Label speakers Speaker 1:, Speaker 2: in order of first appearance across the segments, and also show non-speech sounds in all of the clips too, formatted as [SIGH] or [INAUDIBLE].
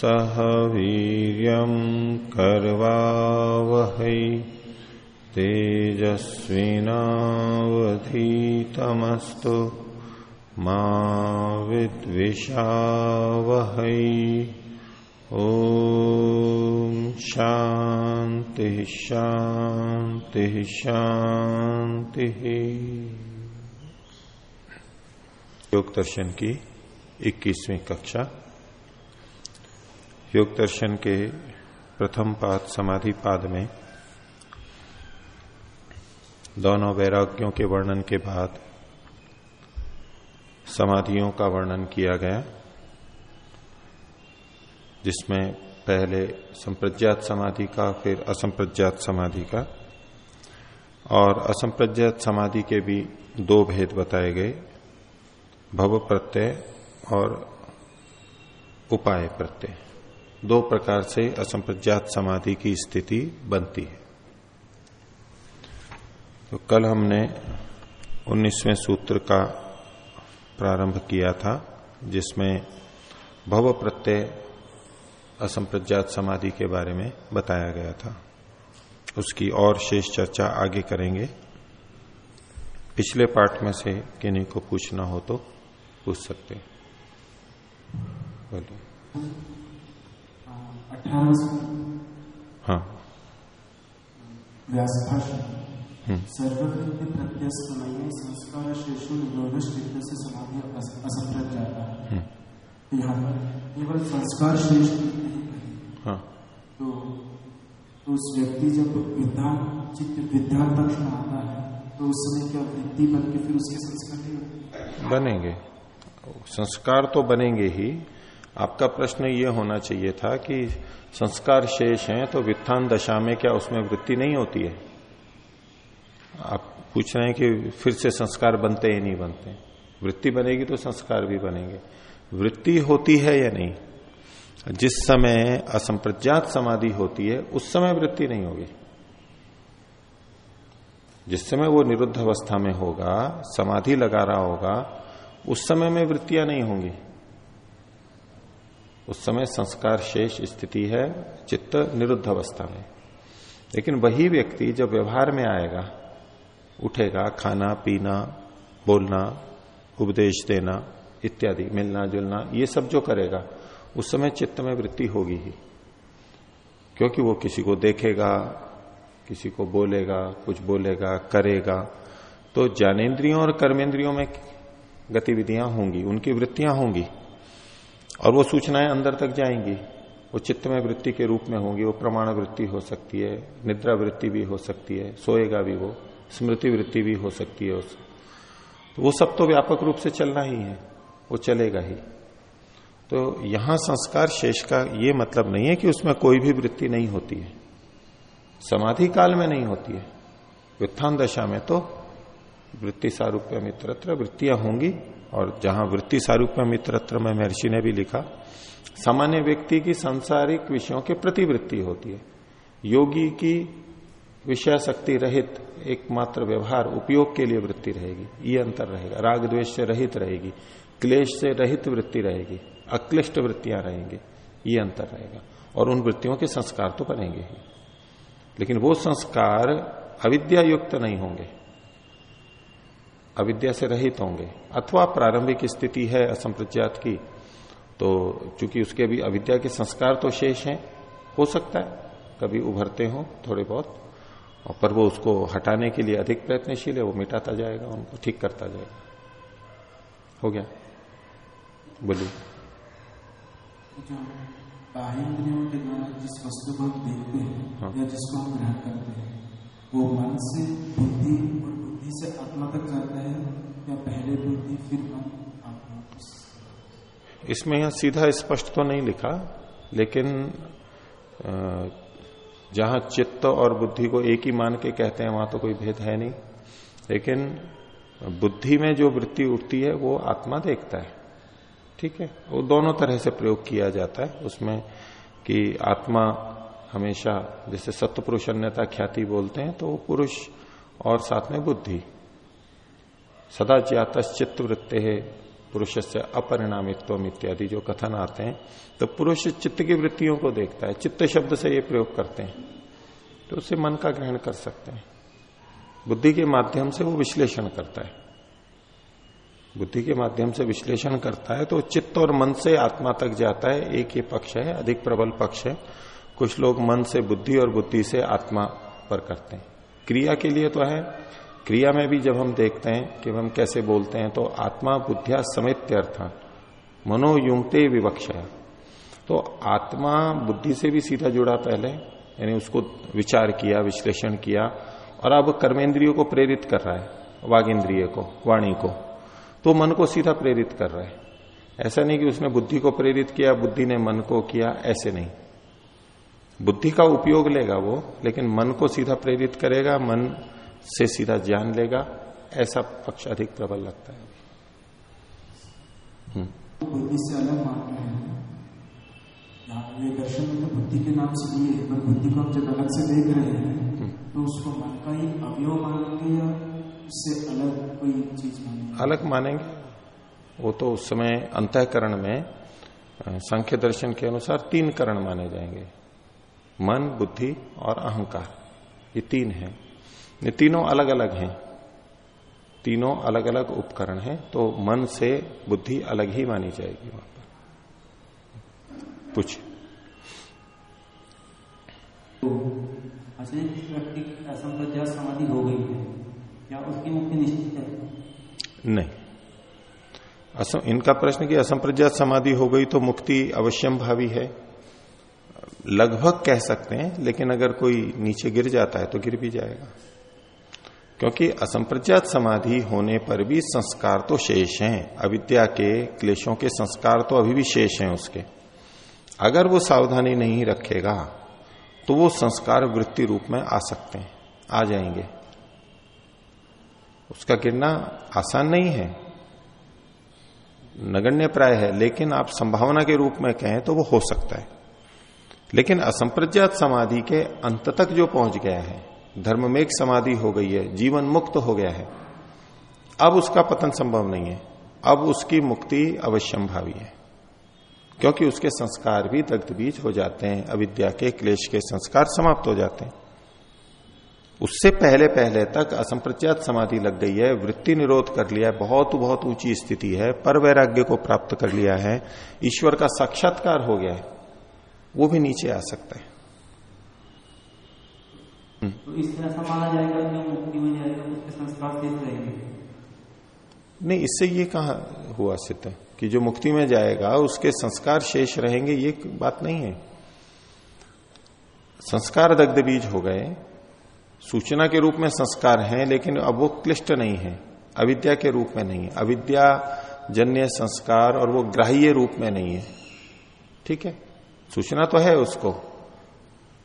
Speaker 1: सह वीर्यं कर्वावहै तेजस्विनावधीतमस्तु मा विद्विषावहै। ॐ शांति शांति शांति योग दर्शन की 21वीं कक्षा। योग दर्शन के प्रथम पाद, समाधि पाद में दोनों वैराग्यों के वर्णन के बाद समाधियों का वर्णन किया गया, जिसमें पहले संप्रज्ञात समाधि का, फिर असंप्रज्ञात समाधि का और असंप्रज्ञात समाधि के भी दो भेद बताए गए, भव प्रत्यय और उपाय प्रत्यय। दो प्रकार से असंप्रज्ञात समाधि की स्थिति बनती है। तो कल हमने 19वें सूत्र का प्रारंभ किया था, जिसमें भव प्रत्यय असंप्रज्ञात समाधि के बारे में बताया गया था। उसकी और शेष चर्चा आगे करेंगे। पिछले पार्ट में से किन्हीं को पूछना हो तो पूछ सकते हैं। बोलिए। हाँ।
Speaker 2: सर्वकृत्य प्रत्यस्तमय संस्कार शेषु निरोध से समाधि असंप्रत जाता है। यहाँ पर केवल संस्कार शेष
Speaker 1: हाँ
Speaker 2: तो, तो उस व्यक्ति जब विद्यान चित्त विद्यान पक्ष में आता है तो उस समय क्या वृत्ति बन के फिर उसके संस्कार नहीं
Speaker 1: बनेंगे। संस्कार तो बनेंगे ही आपका प्रश्न ये होना चाहिए था कि संस्कार शेष हैं तो वित्थान दशा में क्या उसमें वृत्ति नहीं होती है? आप पूछ रहे हैं कि फिर से संस्कार बनते ही, नहीं बनते। वृत्ति बनेगी तो संस्कार भी बनेंगे। वृत्ति होती है या नहीं? जिस समय असंप्रज्ञात समाधि होती है, उस समय वृत्ति नहीं होगी। जिस समय वो निरुद्ध अवस्था में होगा, समाधि लगा रहा होगा, उस समय में वृत्तियाँ नहीं होंगी। उस समय संस्कार शेष स्थिति है, चित्त निरुद्ध अवस्था में। लेकिन वही व्यक्ति जब व्यवहार में आएगा, उठेगा, खाना, पीना, बोलना, उपदेश देना, इत्यादि, मिलना, जुलना, ये सब जो करेगा, उस समय चित्त में वृत्ति होगी ही। क्योंकि वो किसी को देखेगा, किसी को बोलेगा, कुछ बोलेगा, करेगा तो ज्ञानेन्द्रियों और कर्मेंद्रियों में गतिविधियाँ होंगी, उनकी वृत्तियाँ होंगी। और वो सूचनाएँ अंदर तक जाएँगी। वो चित्त में वृत्ति के रूप में होंगी, वो प्रमाण वृत्ति हो सकती है, निद्रा वृत्ति भी हो सकती है, सोएगा भी वो, स्मृति वृत्ति भी हो सकती है उस। तो वो सब तो व्यापक रूप से चलना ही है, वो चलेगा ही। तो यहाँ संस्कार शेष का ये मतलब नहीं है कि उसमें कोई भी वृत्ति नहीं होती है। समाधि काल में नहीं होती है। व्युत्थान दशा में तो वृत्ति सारूप्य मित्रत्र वृत्तियाँ होंगी और जहाँ वृत्ति सारूप्य मित्रत्र में महर्षि ने भी लिखा, सामान्य व्यक्ति की सांसारिक विषयों के प्रति वृत्ति होती है। योगी की विषय शक्ति रहित एकमात्र व्यवहार उपयोग के लिए वृत्ति रहेगी, ये अंतर रहेगा। राग द्वेष से रहित रहेगी, क्लेश से रहित वृत्ति रहेगी, अक्लिष्ट वृत्तियाँ रहेंगी, ये अंतर रहेगा। और उन वृत्तियों के संस्कार तो बनेंगे ही। लेकिन वो संस्कार अविद्या युक्त नहीं होंगे। अविद्या से रहित होंगे। अथवा प्रारंभिक स्थिति है असंप्रज्ञात की तो चूँकि उसके भी अविद्या के संस्कार तो शेष हैं हो सकता है कभी उभरते हो थोड़े बहुत पर वो उसको हटाने के लिए अधिक प्रयत्नशील है वो मिटाता जाएगा उनको ठीक करता जाएगा। हो गया? बोलिए।
Speaker 2: जिस वस्तु को देखते हैं
Speaker 1: हाँ।
Speaker 2: या जिसको हम ग्रहण करते हैं वो मन से बुद्धि और बुद्धि से आत्मा तक जाता है, या पहले बुद्धि, फिर मन आत्मा।
Speaker 1: इसमें यहाँ सीधा स्पष्ट तो नहीं लिखा, लेकिन जहाँ चित्त और बुद्धि को एक ही मान के कहते हैं, वहाँ तो कोई भेद है नहीं। लेकिन, बुद्धि में जो वृत्ति उठती है, वो आत्मा देखता है। ठीक है? वो दोनों तरह से प्रयोग किया जाता है। उसमें कि आत्मा हमेशा, जैसे सत्य पुरुष अन्यता ख्याति बोलते हैं तो वो पुरुष और साथ में बुद्धि। सदा ज्ञात चित्त वृत्ति है पुरुष से अपरिणामित्व इत्यादि जो कथन आते हैं तो पुरुष चित्त की वृत्तियों को देखता है, चित्त शब्द से ये प्रयोग करते हैं तो उसे मन का ग्रहण कर सकते हैं। बुद्धि के माध्यम से वो विश्लेषण करता है। बुद्धि के माध्यम से विश्लेषण करता है तो चित्त और मन से आत्मा तक जाता है, एक ही पक्ष है, अधिक प्रबल पक्ष है। कुछ लोग मन से बुद्धि और बुद्धि से आत्मा पर करते हैं। क्रिया के लिए तो है। क्रिया में भी जब हम देखते हैं कि हम कैसे बोलते हैं तो आत्मा बुद्धिया समित अर्थ मनोयुक्ते विवक्षा तो आत्मा बुद्धि से भी सीधा जुड़ा पहले, यानी उसको विचार किया, विश्लेषण किया, और अब कर्मेंद्रियों को प्रेरित कर रहा है वाघ इंद्रिय को, वाणी को। तो मन को सीधा प्रेरित कर रहा है। ऐसा नहीं कि उसने बुद्धि को प्रेरित किया, बुद्धि ने मन को किया, ऐसे नहीं। बुद्धि का उपयोग लेगा वो लेकिन मन को सीधा प्रेरित करेगा मन से सीधा ज्ञान लेगा ऐसा पक्ष अधिक प्रबल लगता है
Speaker 2: हम्म। बुद्धि से अलग मानते हैं ये दर्शन में तो बुद्धि के नाम से लिए पर बुद्धि को हम जब अलग से देख रहे हैं हम्म। तो उसको मन का ही अवयव मानेंगे या उससे अलग कोई चीज़ मानेंगे
Speaker 1: अलग मानेंगे वो तो उस समय अंतकरण में संख्य दर्शन के अनुसार तीन करण माने जाएँगे मन बुद्धि और अहंकार। ये तीन है। ये तीनों अलग अलग हैं। तीनों अलग अलग उपकरण हैं तो मन से बुद्धि अलग ही मानी जाएगी वहाँ पर। पूछ
Speaker 3: तो व्यक्ति की असंप्रज्ञा समाधि हो गई है क्या उसकी मुक्ति निश्चित है?
Speaker 1: नहीं। असम इनका प्रश्न कि असंप्रज्ञात समाधि हो गई तो मुक्ति अवश्यम भावी है। लगभग कह सकते हैं, लेकिन अगर कोई नीचे गिर जाता है तो गिर भी जाएगा। क्योंकि असंप्रज्ञात समाधि होने पर भी संस्कार तो शेष हैं। अविद्या के क्लेशों के संस्कार तो अभी भी शेष हैं उसके। अगर वो सावधानी नहीं रखेगा तो वो संस्कार वृत्ति रूप में आ सकते हैं, आ जाएँगे। उसका गिरना आसान नहीं है। नगण्य प्राय है, लेकिन आप संभावना के रूप में कहें तो वो हो सकता है। लेकिन असंप्रज्ञात समाधि के अंत तक जो पहुँच गया है, धर्म में एक समाधि हो गई है, जीवन मुक्त हो गया है, अब उसका पतन संभव नहीं है। अब उसकी मुक्ति अवश्यम है, क्योंकि उसके संस्कार भी दग्ध बीज हो जाते हैं, अविद्या के, क्लेश के संस्कार समाप्त हो जाते हैं। उससे पहले पहले तक असंप्रत्यात समाधि लग गई है, वृत्ति निरोध कर लिया है, बहुत बहुत ऊँची स्थिति है, पर वैराग्य को प्राप्त कर लिया है, ईश्वर का साक्षात्कार हो गया है। वो भी नीचे आ सकता है।
Speaker 3: तो इस तरह से माना जाएगा कि मुक्ति हो जाएगा उसके संस्कार रहेंगे।
Speaker 1: नहीं इससे ये कहा हुआ सिद्ध? कि जो मुक्ति में जाएगा उसके संस्कार शेष रहेंगे ये बात नहीं है। संस्कार दग्ध बीज हो गए। सूचना के रूप में संस्कार हैं लेकिन अब वो क्लिष्ट नहीं है। अविद्या के रूप में नहीं है। अविद्या जन्य संस्कार और वो ग्राह्य रूप में नहीं है। ठीक है? सूचना तो है उसको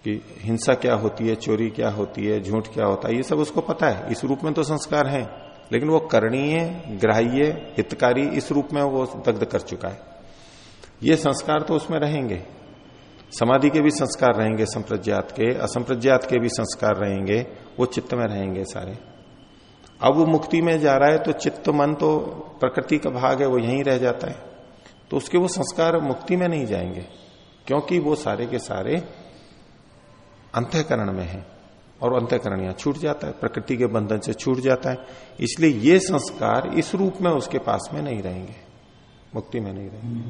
Speaker 1: कि हिंसा क्या होती है, चोरी क्या होती है, झूठ क्या होता है, ये सब उसको पता है। इस रूप में तो संस्कार है, लेकिन वो करणीय, ग्राह्य, हितकारी इस रूप में वो दग्ध कर चुका है। ये संस्कार तो उसमें रहेंगे। समाधि के भी संस्कार रहेंगे, संप्रज्ञात के, असंप्रज्ञात के भी संस्कार रहेंगे, वो चित्त में रहेंगे सारे। अब वो मुक्ति में जा रहा है तो चित्त, मन तो प्रकृति का भाग है, वो यहीं रह जाता है। तो उसके वो संस्कार मुक्ति में नहीं जाएँगे। क्योंकि वो सारे के सारे अंतकरण में है और अंतकरण यहाँ छूट जाता है प्रकृति के बंधन से छूट जाता है। इसलिए ये संस्कार इस रूप में उसके पास में नहीं रहेंगे मुक्ति में नहीं रहेंगे।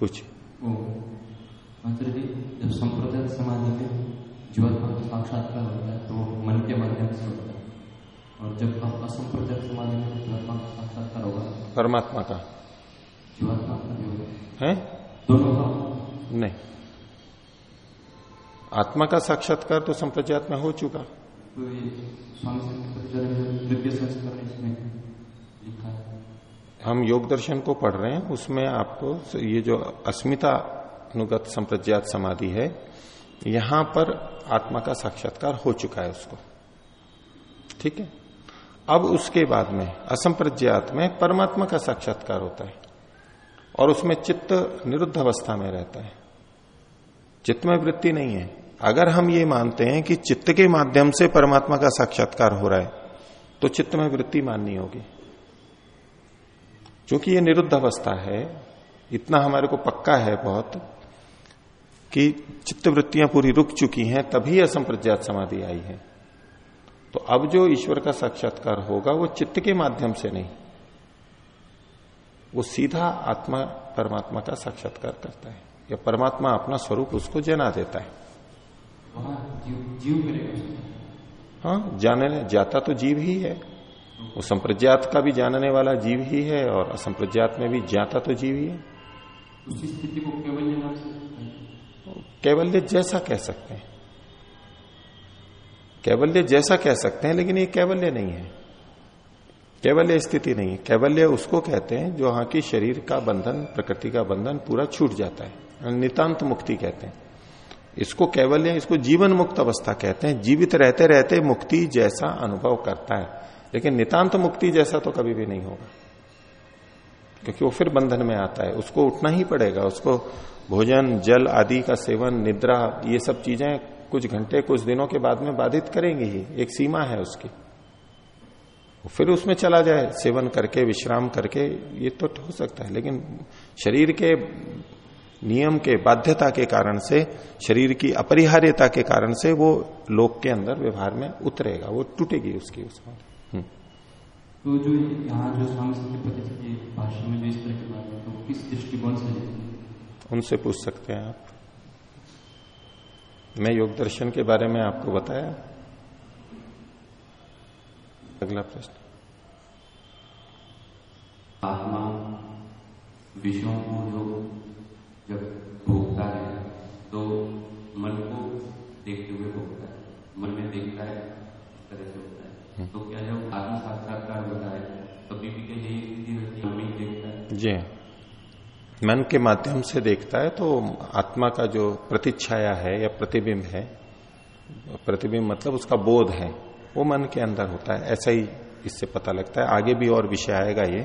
Speaker 1: कुछ
Speaker 3: जब संप्रदाय समाधि में जीवात्मा का साक्षात्कार होता है तो मन के माध्यम से होता है। और जब असंप्रदाय समाधि में जीवात्मा का साक्षात्कार होगा
Speaker 1: परमात्मा का।
Speaker 3: जीवात्मा का
Speaker 1: है?
Speaker 3: दोनों का?
Speaker 1: नहीं। आत्मा का साक्षात्कार तो संप्रजात में हो चुका। हम योग दर्शन को पढ़ रहे हैं उसमें आपको ये जो अस्मिता अनुगत संप्रज्ञात समाधि है यहाँ पर आत्मा का साक्षात्कार हो चुका है उसको। ठीक है? अब उसके बाद में असंप्रज्ञात में परमात्मा का साक्षात्कार होता है। और उसमें चित्त निरुद्ध अवस्था में रहता है। चित्त में वृत्ति नहीं है। अगर हम ये मानते हैं कि चित्त के माध्यम से परमात्मा का साक्षात्कार हो रहा है तो चित्त में वृत्ति माननी होगी। क्योंकि ये निरुद्ध अवस्था है, इतना हमारे को पक्का है बहुत, कि चित्त वृत्तियाँ पूरी रुक चुकी हैं, तभी असंप्रज्ञात समाधि आई है। तो अब जो ईश्वर का साक्षात्कार होगा, वो चित्त के माध्यम से नहीं। वो सीधा आत्मा परमात्मा का साक्षात्कार करता है। या परमात्मा अपना स्वरूप उसको जना देता है। हाँ जानने जाता तो जीव ही है। वो संप्रज्ञात का भी जानने वाला जीव ही है और असंप्रज्ञात में भी जाता तो जीव ही है।
Speaker 3: उसी स्थिति को केवल
Speaker 1: कैवल्य जैसा कह सकते हैं। कैवल्य जैसा कह सकते हैं लेकिन ये कैवल्य नहीं है। कैवल्य स्थिति नहीं है। कैवल्य उसको कहते हैं जो वहाँ की शरीर का बंधन, प्रकृति का बंधन पूरा छूट जाता है। नितांत मुक्ति कहते हैं। इसको कैवल्य, इसको जीवन मुक्त अवस्था कहते हैं। जीवित रहते रहते मुक्ति जैसा अनुभव करता है। लेकिन नितांत मुक्ति जैसा तो कभी भी नहीं होगा। क्योंकि वो फिर बंधन में आता है। उसको उठना ही पड़ेगा। उसको भोजन, जल आदि का सेवन, निद्रा, ये सब चीज़ें कुछ घंटे, कुछ दिनों के बाद में बाधित करेंगी ही। एक सीमा है उसकी। फिर उसमें चला जाए सेवन करके विश्राम करके ये तो हो सकता है। लेकिन शरीर के नियम के बाध्यता के कारण से शरीर की अपरिहार्यता के कारण से वो लोक के अंदर व्यवहार में उतरेगा वो टूटेगी उसकी उसमें
Speaker 3: तो जो यहाँ जो स्वामी सत्यपति के भाषण में जो इस तरह की बात है तो किस दृष्टिकोण से
Speaker 1: उनसे पूछ सकते हैं आप। मैं योग दर्शन के बारे में आपको बताया। अगला प्रश्न।
Speaker 3: आत्मा विषयों को जो जब भोगता है तो मन को देखते हुए भोगता है। मन में देखता है इस तरह से होता है। तो क्या जब आत्म साक्षात्कार होता है तभी भी क्या यही स्थिति रहती है हमें देखता है।
Speaker 1: जी हाँ। मन के माध्यम से देखता है तो आत्मा का जो प्रतिच्छाया है या प्रतिबिंब है प्रतिबिंब मतलब उसका बोध है। वो मन के अंदर होता है ऐसा ही इससे पता लगता है। आगे भी और विषय आएगा ये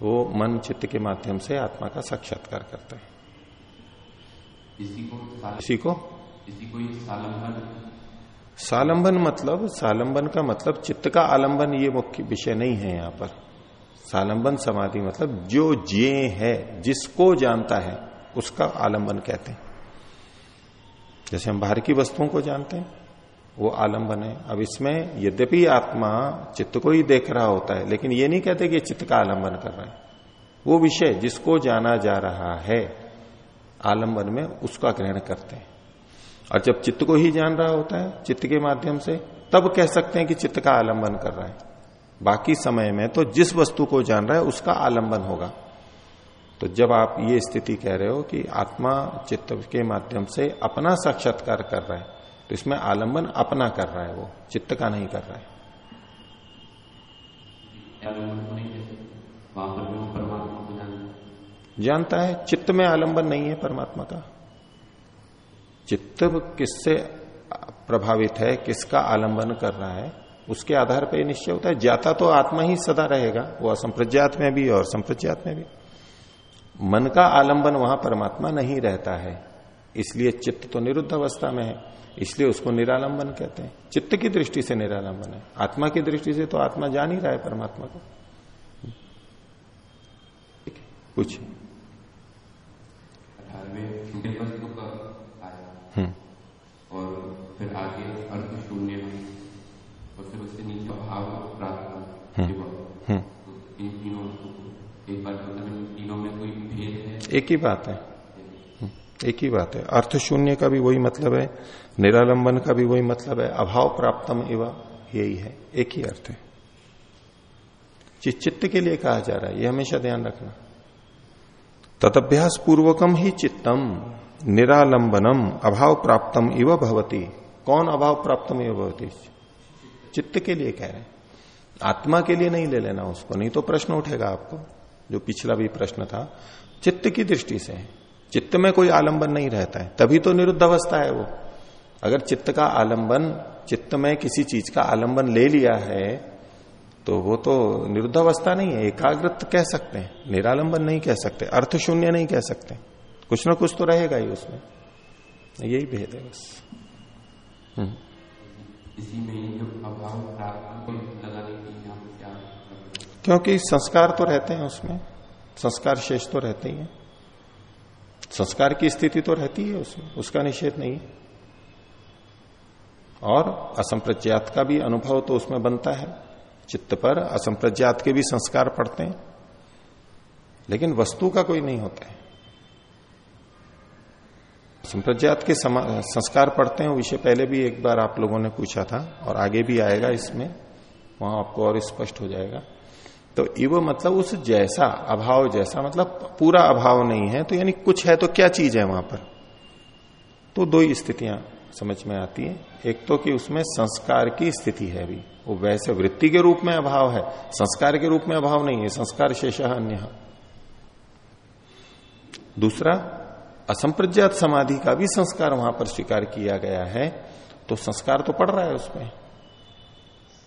Speaker 1: तो मन चित्त के माध्यम से आत्मा का साक्षात्कार करता है।
Speaker 3: इसी को साल-
Speaker 1: इसी को?
Speaker 3: इसी को सालंबन।
Speaker 1: सालंबन मतलब सालंबन का मतलब चित्त का आलंबन ये मुख्य विषय नहीं है यहाँ पर। सालंबन समाधि मतलब जो जे है जिसको जानता है उसका आलंबन कहते हैं। जैसे हम बाहर की वस्तुओं को जानते हैं। वो आलंबन है अब इसमें यद्यपि आत्मा चित्त को ही देख रहा होता है, लेकिन ये नहीं कहते कि चित्त का आलंबन कर रहे हैं। वो विषय जिसको जाना जा रहा है, आलंबन में उसका ग्रहण करते हैं। और जब चित्त को ही जान रहा होता है, चित्त के माध्यम से, तब कह सकते हैं कि चित्त का आलंबन कर रहा है। बाकी समय में तो जिस वस्तु को जान रहा है, उसका आलंबन होगा। तो जब आप ये स्थिति कह रहे हो कि आत्मा चित्त के माध्यम से अपना साक्षात्कार कर रहा है तो इसमें आलंबन अपना कर रहा है वो चित्त का नहीं कर रहा है।
Speaker 3: है।
Speaker 1: जानता है चित्त में आलंबन नहीं है परमात्मा का। चित्त किससे प्रभावित है किसका आलंबन कर रहा है उसके आधार पर निश्चय होता है। जाता तो आत्मा ही सदा रहेगा वो असंप्रज्ञात में भी और संप्रज्ञात में भी। मन का आलंबन वहाँ परमात्मा नहीं रहता है इसलिए चित्त तो निरुद्ध अवस्था में है। इसलिए उसको निरालंबन कहते हैं। चित्त की दृष्टि से निरालंबन है। आत्मा की दृष्टि से तो आत्मा जान ही रहा है परमात्मा को। ठीक है, पूछिए।
Speaker 3: अठारहवें छूटे वस्तु का आया।
Speaker 1: हम्म।
Speaker 3: और फिर आगे अर्थ शून्य और फिर उससे नीचे भाव प्राप्त
Speaker 1: हम्म। हम्म।
Speaker 3: तो इन तीनों एक बार मतलब तीनों में कोई भेद है?
Speaker 1: एक ही बात है। एक ही बात है। अर्थ शून्य का भी वही मतलब है निरालंबन का भी वही मतलब है, अभाव प्राप्तम एवं यही है, एक ही अर्थ है। चित्त के लिए कहा जा रहा है, ये हमेशा ध्यान रखना। तदभ्यास पूर्वकम ही चित्तम, निरालंबनम, अभाव प्राप्तम इव भवती। कौन अभाव प्राप्तम इव भवती? चित्त के लिए कह रहे हैं। आत्मा के लिए नहीं ले लेना उसको, नहीं तो प्रश्न उठेगा आपको, जो पिछला भी प्रश्न था। चित्त की दृष्टि से, चित्त में कोई आलंबन नहीं रहता है, तभी तो निरुद्ध अवस्था है वो। अगर चित्त का आलंबन चित्त में किसी चीज़ का आलंबन ले लिया है तो वो तो निरुद्ध अवस्था नहीं है एकाग्रत कह सकते हैं। निरालंबन नहीं कह सकते अर्थ शून्य नहीं कह सकते। कुछ ना कुछ तो रहेगा ही उसमें। यही भेद है बस। हम्म।
Speaker 3: इसी में जो अभाव प्राप्त को लगाने
Speaker 1: क्योंकि संस्कार तो रहते हैं उसमें संस्कार शेष तो रहते ही है। संस्कार की स्थिति तो रहती है उसमें उसका निषेध नहीं है। और असंप्रज्ञात का भी अनुभव तो उसमें बनता है। चित्त पर असंप्रज्ञात के भी संस्कार पड़ते हैं। लेकिन वस्तु का कोई नहीं होता है। संप्रज्ञात के संस्कार पढ़ते हैं विषय पहले भी एक बार आप लोगों ने पूछा था और आगे भी आएगा इसमें, वहाँ आपको और स्पष्ट हो जाएगा। तो इव मतलब उस जैसा, अभाव जैसा मतलब पूरा अभाव नहीं है तो यानी कुछ है तो क्या चीज़ है वहाँ पर? तो दो ही स्थितियाँ। समझ में आती है? एक तो कि उसमें संस्कार की स्थिति है अभी वो वैसे वृत्ति के रूप में अभाव है। संस्कार के रूप में अभाव नहीं है। संस्कार शेष अन्य। दूसरा, असंप्रज्ञात समाधि का भी संस्कार वहाँ पर स्वीकार किया गया है। तो संस्कार तो पड़ रहा है उसमें।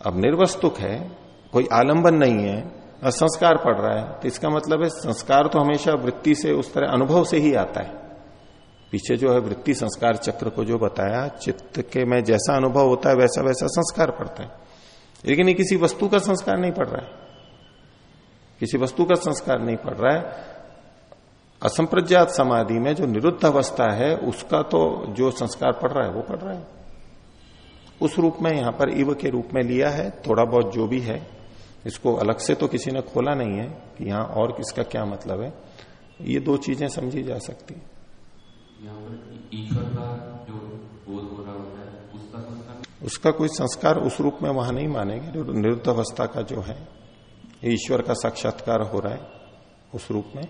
Speaker 1: अब निर्वस्तुक है। कोई आलंबन नहीं है। संस्कार पड़ रहा है। तो इसका मतलब है संस्कार तो हमेशा वृत्ति से, उस तरह अनुभव से ही आता है। पीछे जो है वृत्ति संस्कार चक्र को जो बताया, चित्त के में जैसा अनुभव होता है, वैसा वैसा संस्कार पड़ता है। लेकिन ये किसी वस्तु का संस्कार नहीं पड़ रहा है। किसी वस्तु का संस्कार नहीं पड़ रहा है। असंप्रज्ञात समाधि में जो निरुद्ध अवस्था है, उसका तो जो संस्कार पड़ रहा है, वो पड़ रहा है। उस रूप में यहाँ पर इव के रूप में लिया है, थोड़ा बहुत जो भी है, इसको अलग से तो किसी ने खोला नहीं है कि यहाँ और किसका क्या मतलब है। ये दो चीज़ें समझी जा सकती
Speaker 3: ईश्वर का जो बोध हो रहा होता है उसका संस्कार
Speaker 1: उसका कोई संस्कार उस रूप में वहाँ नहीं मानेंगे। जो निरुद्ध अवस्था का जो है ईश्वर का साक्षात्कार हो रहा है उस रूप में।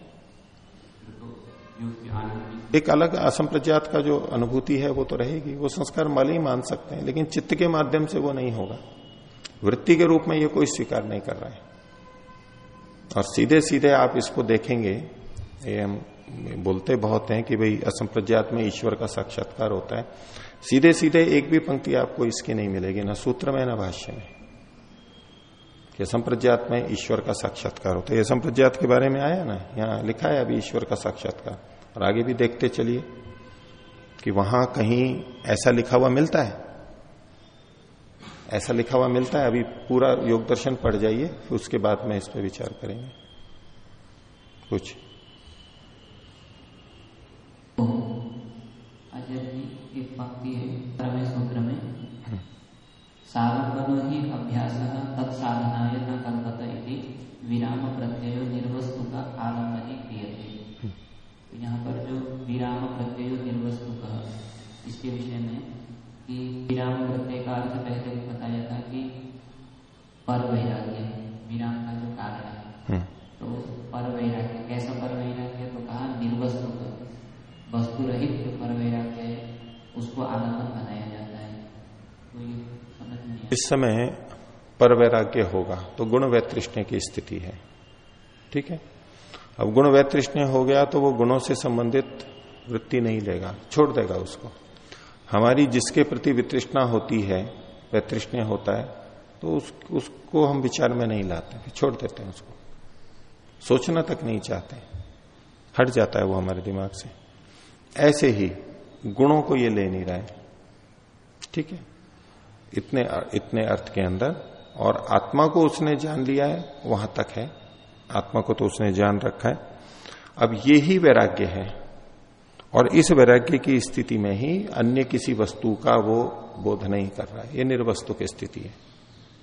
Speaker 1: एक अलग असंप्रज्ञात का जो अनुभूति है वो तो रहेगी। वो संस्कार मल ही मान सकते हैं लेकिन चित्त के माध्यम से वो नहीं होगा। वृत्ति के रूप में ये कोई स्वीकार नहीं कर रहा है। और सीधे सीधे आप इसको देखेंगे ये हम बोलते बहुत हैं कि भाई असंप्रज्ञात में ईश्वर का साक्षात्कार होता है। सीधे सीधे एक भी पंक्ति आपको इसकी नहीं मिलेगी, ना सूत्र में, ना भाष्य में। कि संप्रज्ञात में ईश्वर का साक्षात्कार होता है। ये संप्रज्ञात के बारे में आया ना? यहाँ लिखा है अभी ईश्वर का साक्षात्कार। और आगे भी देखते चलिए कि वहाँ कहीं ऐसा लिखा हुआ मिलता है। ऐसा लिखा हुआ मिलता है। अभी पूरा योग दर्शन पढ़ जाइए, उसके बाद में इस पर विचार करेंगे। कुछ
Speaker 4: एक पंक्ति है सूत्र में। सारंभनो ही अभ्यास तत्साधनाय न कल्पत विराम प्रत्यय निर्वस्तु का आलम्बनी क्रियते। तो यहाँ पर जो विराम प्रत्यय निर्वस्तु का इसके विषय में कि विराम प्रत्यय का अर्थ पहले बताया था कि पर वैराग्य विराम का जो कारण है। हम्म। तो पर वैराग्य कैसा पर वैराग्य तो कहा निर्वस्तु वस्तु रहित जो पर वैराग्य है उसको आलंबन बनाया जाता है। समझ नहीं
Speaker 1: इस समय पर वैराग्य होगा तो गुण वैतृष्ण की स्थिति है। ठीक है? अब गुण वैतृष्ण हो गया तो वो गुणों से संबंधित वृत्ति नहीं लेगा छोड़ देगा उसको। हमारी जिसके प्रति वितृष्णा होती है वैतृष्ण होता है तो उस, उसको हम विचार में नहीं लाते छोड़ देते हैं उसको। सोचना तक नहीं चाहते। हट जाता है वो हमारे दिमाग से। ऐसे ही गुणों को ये ले नहीं रहा है। ठीक है। इतने इतने अर्थ के अंदर और आत्मा को उसने जान लिया है वहाँ तक है। आत्मा को तो उसने जान रखा है। अब ये ही वैराग्य है और इस वैराग्य की स्थिति में ही अन्य किसी वस्तु का वो बोध नहीं कर रहा है। ये निर्वस्तु की स्थिति है।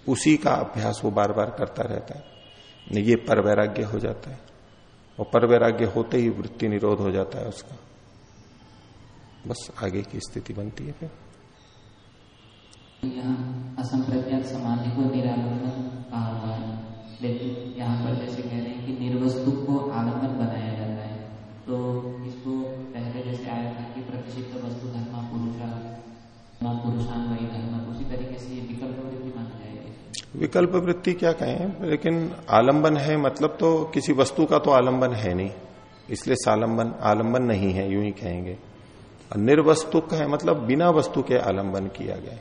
Speaker 1: उसी का अभ्यास वो बार बार करता रहता है। ये पर वैराग्य हो जाता है। और पर वैराग्य होते ही वृत्ति निरोध हो जाता है उसका। बस आगे की स्थिति बनती है फिर।
Speaker 4: यहाँ असंप्रज्ञात समाधि को निरालंबन कहा हुआ है लेकिन यहाँ पर जैसे कह रहे हैं कि निर्वस्तु को आलंबन बनाया जाता है। तो इसको पहले जैसे आया था कि प्रतिष्ठित वस्तु धर्म पुरुषा पुरुषान वही धर्म। उसी तरीके से ये विकल्प वृत्ति मान जाएगी।
Speaker 1: विकल्प वृत्ति क्या कहें? लेकिन आलंबन है मतलब तो किसी वस्तु का तो आलंबन है नहीं। इसलिए सालंबन आलंबन नहीं है यूँ ही कहेंगे। निर्वस्तुक है मतलब बिना वस्तु के आलंबन किया गया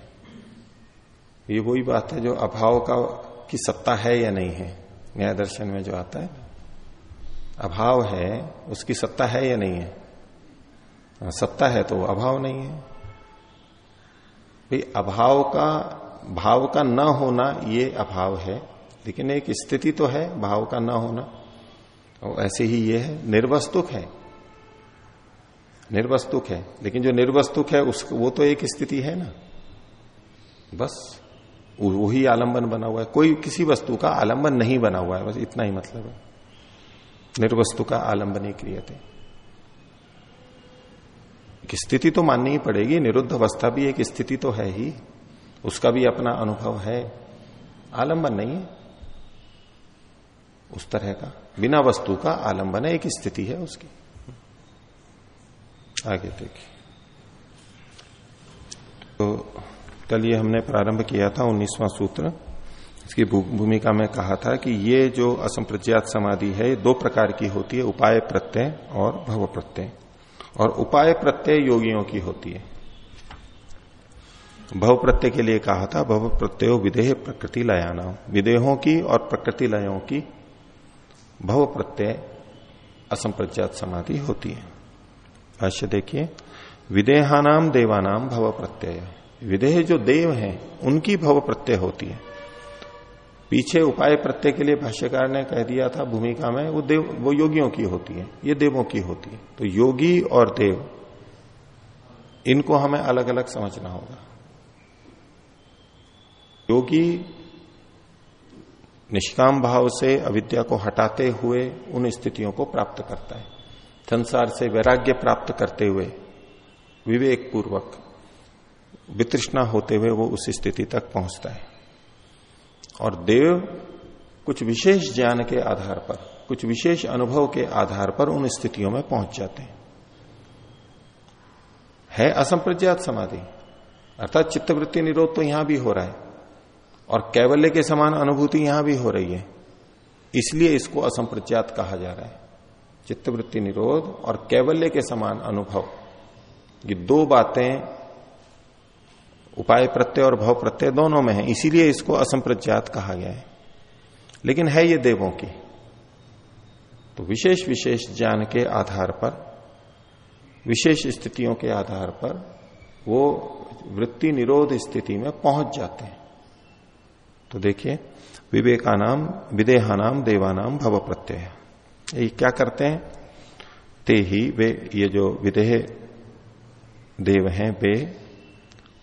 Speaker 1: ये वही बात है जो अभाव का की सत्ता है या नहीं है न्याय दर्शन में जो आता है। अभाव है उसकी सत्ता है या नहीं है? हाँ, सत्ता है तो अभाव नहीं है। भाई अभाव का भाव का न होना ये अभाव है लेकिन एक स्थिति तो है भाव का ना होना। और ऐसे ही ये है निर्वस्तुक है। निर्वस्तुक है। लेकिन जो निर्वस्तुक है, उस, वो तो एक स्थिति है ना। बस वही आलंबन बना हुआ है। कोई किसी वस्तु का आलंबन नहीं बना हुआ है, बस इतना ही मतलब है। निर्वस्तु का आलंबन ही क्रियते स्थिति तो माननी ही पड़ेगी। निरुद्ध अवस्था भी एक स्थिति तो है ही। उसका भी अपना अनुभव है। आलंबन नहीं है। उस तरह का, बिना वस्तु का आलंबन है, एक स्थिति है उसकी। आगे देखिए। तो कल ये हमने प्रारंभ किया था उन्नीसवां सूत्र। इसकी भूमिका में कहा था कि ये जो असंप्रज्ञात समाधि है दो प्रकार की होती है, उपाय प्रत्यय और भव प्रत्यय। और उपाय प्रत्यय योगियों की होती है। भव प्रत्यय के लिए कहा था, भव प्रत्यय विदेह प्रकृति लयाना। विदेहों की और प्रकृति लयों की भव प्रत्यय असंप्रज्ञात समाधि होती है। भाष्य देखिए, विदेहानाम देवानाम भव प्रत्यय। विदेह जो देव हैं, उनकी भव प्रत्यय होती है। पीछे उपाय प्रत्यय के लिए भाष्यकार ने कह दिया था, भूमिका में, वो देव, वो योगियों की होती है, ये देवों की होती है। तो योगी और देव, इनको हमें अलग अलग समझना होगा। योगी निष्काम भाव से अविद्या को हटाते हुए उन स्थितियों को प्राप्त करता है। संसार से वैराग्य प्राप्त करते हुए विवेक पूर्वक वितृष्णा होते हुए वो उस स्थिति तक पहुँचता है। और देव कुछ विशेष ज्ञान के आधार पर, कुछ विशेष अनुभव के आधार पर उन स्थितियों में पहुँच जाते हैं। है असंप्रज्ञात समाधि, अर्थात चित्तवृत्ति निरोध तो यहाँ भी हो रहा है, और कैवल्य के समान अनुभूति यहाँ भी हो रही है, इसलिए इसको असंप्रज्ञात कहा जा रहा है। चित्तवृत्ति निरोध और कैवल्य के समान अनुभव। ये दो बातें, उपाय प्रत्यय और भव प्रत्यय दोनों में है, इसीलिए इसको असंप्रज्ञात कहा गया है। लेकिन है ये देवों की। तो विशेष विशेष ज्ञान के आधार पर, विशेष स्थितियों के आधार पर वो वृत्ति निरोध स्थिति में पहुँच जाते हैं। तो देखिए, विवेकानाम, विदेहानाम, देवानाम, भव प्रत्यय। ये क्या करते हैं? ते ही वे, ये जो विदेह देव हैं, वे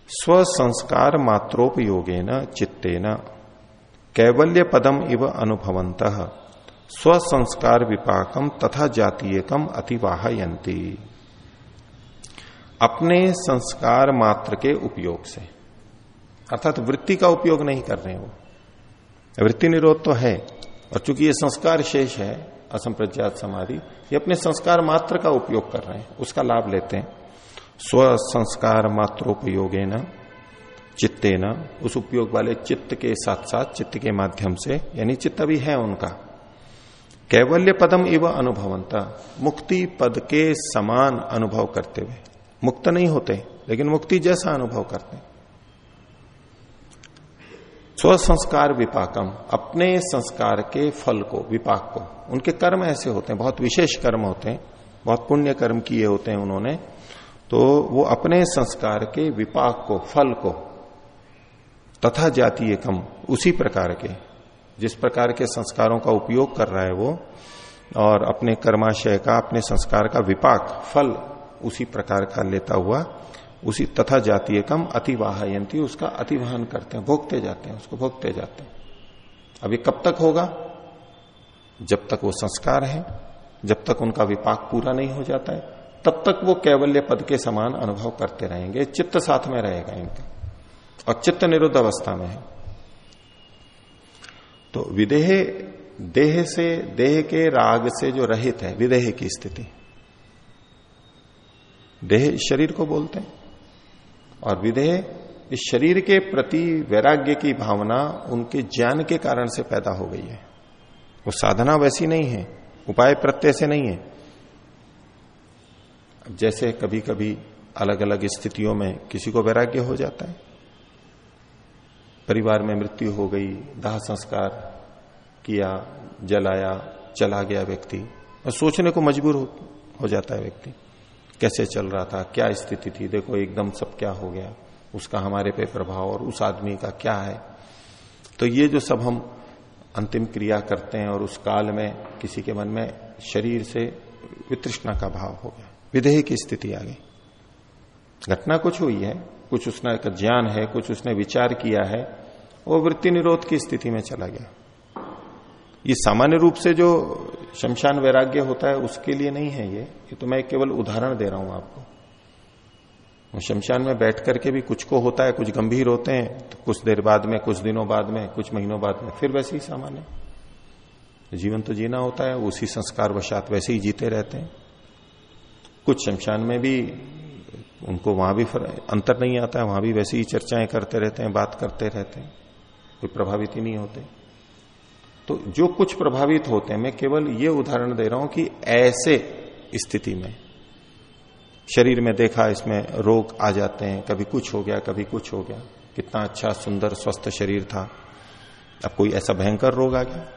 Speaker 1: स्व संस्कार मात्रोपयोगे न चित्ते न कैवल्य पदम इव अनुभवंत स्व संस्कार विपाकम तथा जातीयकम अतिवाहयंती अपने संस्कार मात्र के उपयोग से। अर्थात वृत्ति का उपयोग नहीं कर रहे वो। वृत्ति निरोध तो है, और चूँकि ये संस्कार शेष है असंप्रज्ञात समाधि, ये अपने संस्कार मात्र का उपयोग कर रहे हैं, उसका लाभ लेते हैं। स्व संस्कार मात्रोपयोगे न चित्ते न उस उपयोग वाले चित्त के साथ साथ चित्त के माध्यम से, यानी चित्त भी है उनका। कैवल्य पदम इव अनुभवंता, मुक्ति पद के समान अनुभव करते हुए। मुक्त नहीं होते, लेकिन मुक्ति जैसा अनुभव करते हैं। स्व संस्कार विपाकम, अपने संस्कार के फल को, विपाक को। उनके कर्म ऐसे होते हैं, बहुत विशेष कर्म होते हैं, बहुत पुण्य कर्म किए होते हैं उन्होंने तो वो अपने संस्कार के विपाक को, फल को, तथा जातीय कम, उसी प्रकार के, जिस प्रकार के संस्कारों का उपयोग कर रहा है वो, और अपने कर्माशय का, अपने संस्कार का विपाक, फल, उसी प्रकार का लेता हुआ उसी तथा जातीय कम अतिवाहयंती उसका अतिवाहन करते हैं, भोगते जाते हैं, उसको भोगते जाते हैं। अभी कब तक होगा? जब तक वो संस्कार है, जब तक उनका विपाक पूरा नहीं हो जाता है, तब तक वो कैवल्य पद के समान अनुभव करते रहेंगे, चित्त साथ में रहेगा इनका। और चित्त निरुद्ध अवस्था में है। तो विदेह, देह से, देह के राग से जो रहित है, विदेह की स्थिति, देह शरीर को बोलते हैं। और विदेह इस शरीर के प्रति वैराग्य की भावना उनके ज्ञान के कारण से पैदा हो गई है। वो साधना वैसी नहीं है उपाय प्रत्यय से नहीं है। जैसे कभी कभी अलग अलग स्थितियों में किसी को वैराग्य हो जाता है। परिवार में मृत्यु हो गई दाह संस्कार किया जलाया चला गया व्यक्ति और सोचने को मजबूर हो, हो जाता है व्यक्ति। कैसे चल रहा था, क्या स्थिति थी, देखो एकदम सब क्या हो गया, उसका हमारे पे प्रभाव और उस आदमी का क्या है। तो ये जो सब हम अंतिम क्रिया करते हैं और उस काल में किसी के मन में शरीर से वितृष्णा का भाव हो गया विधेय की स्थिति आ गई। घटना कुछ हुई है, कुछ उसने ज्ञान है, कुछ उसने विचार किया है, वो वृत्ति निरोध की स्थिति में चला गया। ये सामान्य रूप से जो शमशान वैराग्य होता है, उसके लिए नहीं है ये। ये तो मैं केवल उदाहरण दे रहा हूँ आपको। शमशान में बैठ करके भी कुछ को होता है, कुछ गंभीर होते हैं तो कुछ देर बाद में, कुछ दिनों बाद में, कुछ महीनों बाद में, फिर वैसे ही सामान्य। जीवन तो जीना होता है, उसी संस्कार वशात वैसे ही जीते रहते हैं। कुछ शमशान में भी उनको वहाँ भी अंतर नहीं आता है, वहाँ भी वैसे ही चर्चाएँ करते रहते हैं, बात करते रहते हैं। कोई प्रभावित ही नहीं होते। तो जो कुछ प्रभावित होते हैं, मैं केवल ये उदाहरण दे रहा हूँ कि ऐसे स्थिति में, शरीर में देखा इसमें रोग आ जाते हैं, कभी कुछ हो गया, कभी कुछ हो गया, कितना अच्छा सुंदर स्वस्थ शरीर था, अब कोई ऐसा भयंकर रोग आ गया,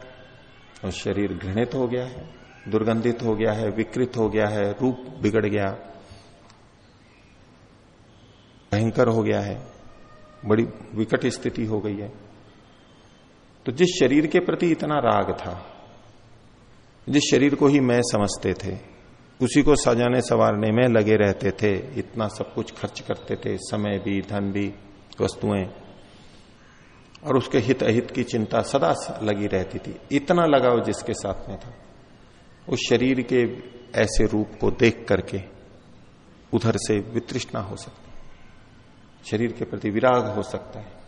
Speaker 1: और शरीर घृणित हो गया है, दुर्गंधित हो गया है, विकृत हो गया है, रूप बिगड़ गया, भयंकर हो गया है, बड़ी विकट स्थिति हो गई है। तो जिस शरीर के प्रति इतना राग था, जिस शरीर को ही मैं समझते थे, उसी को सजाने संवारने में लगे रहते थे, इतना सब कुछ खर्च करते थे, समय भी, धन भी, वस्तुएँ। और उसके हित अहित की चिंता सदा लगी रहती थी। इतना लगाव जिसके साथ में था। उस शरीर के ऐसे रूप को देख करके उधर से वितृष्णा हो सकती। शरीर के प्रति विराग हो सकता है।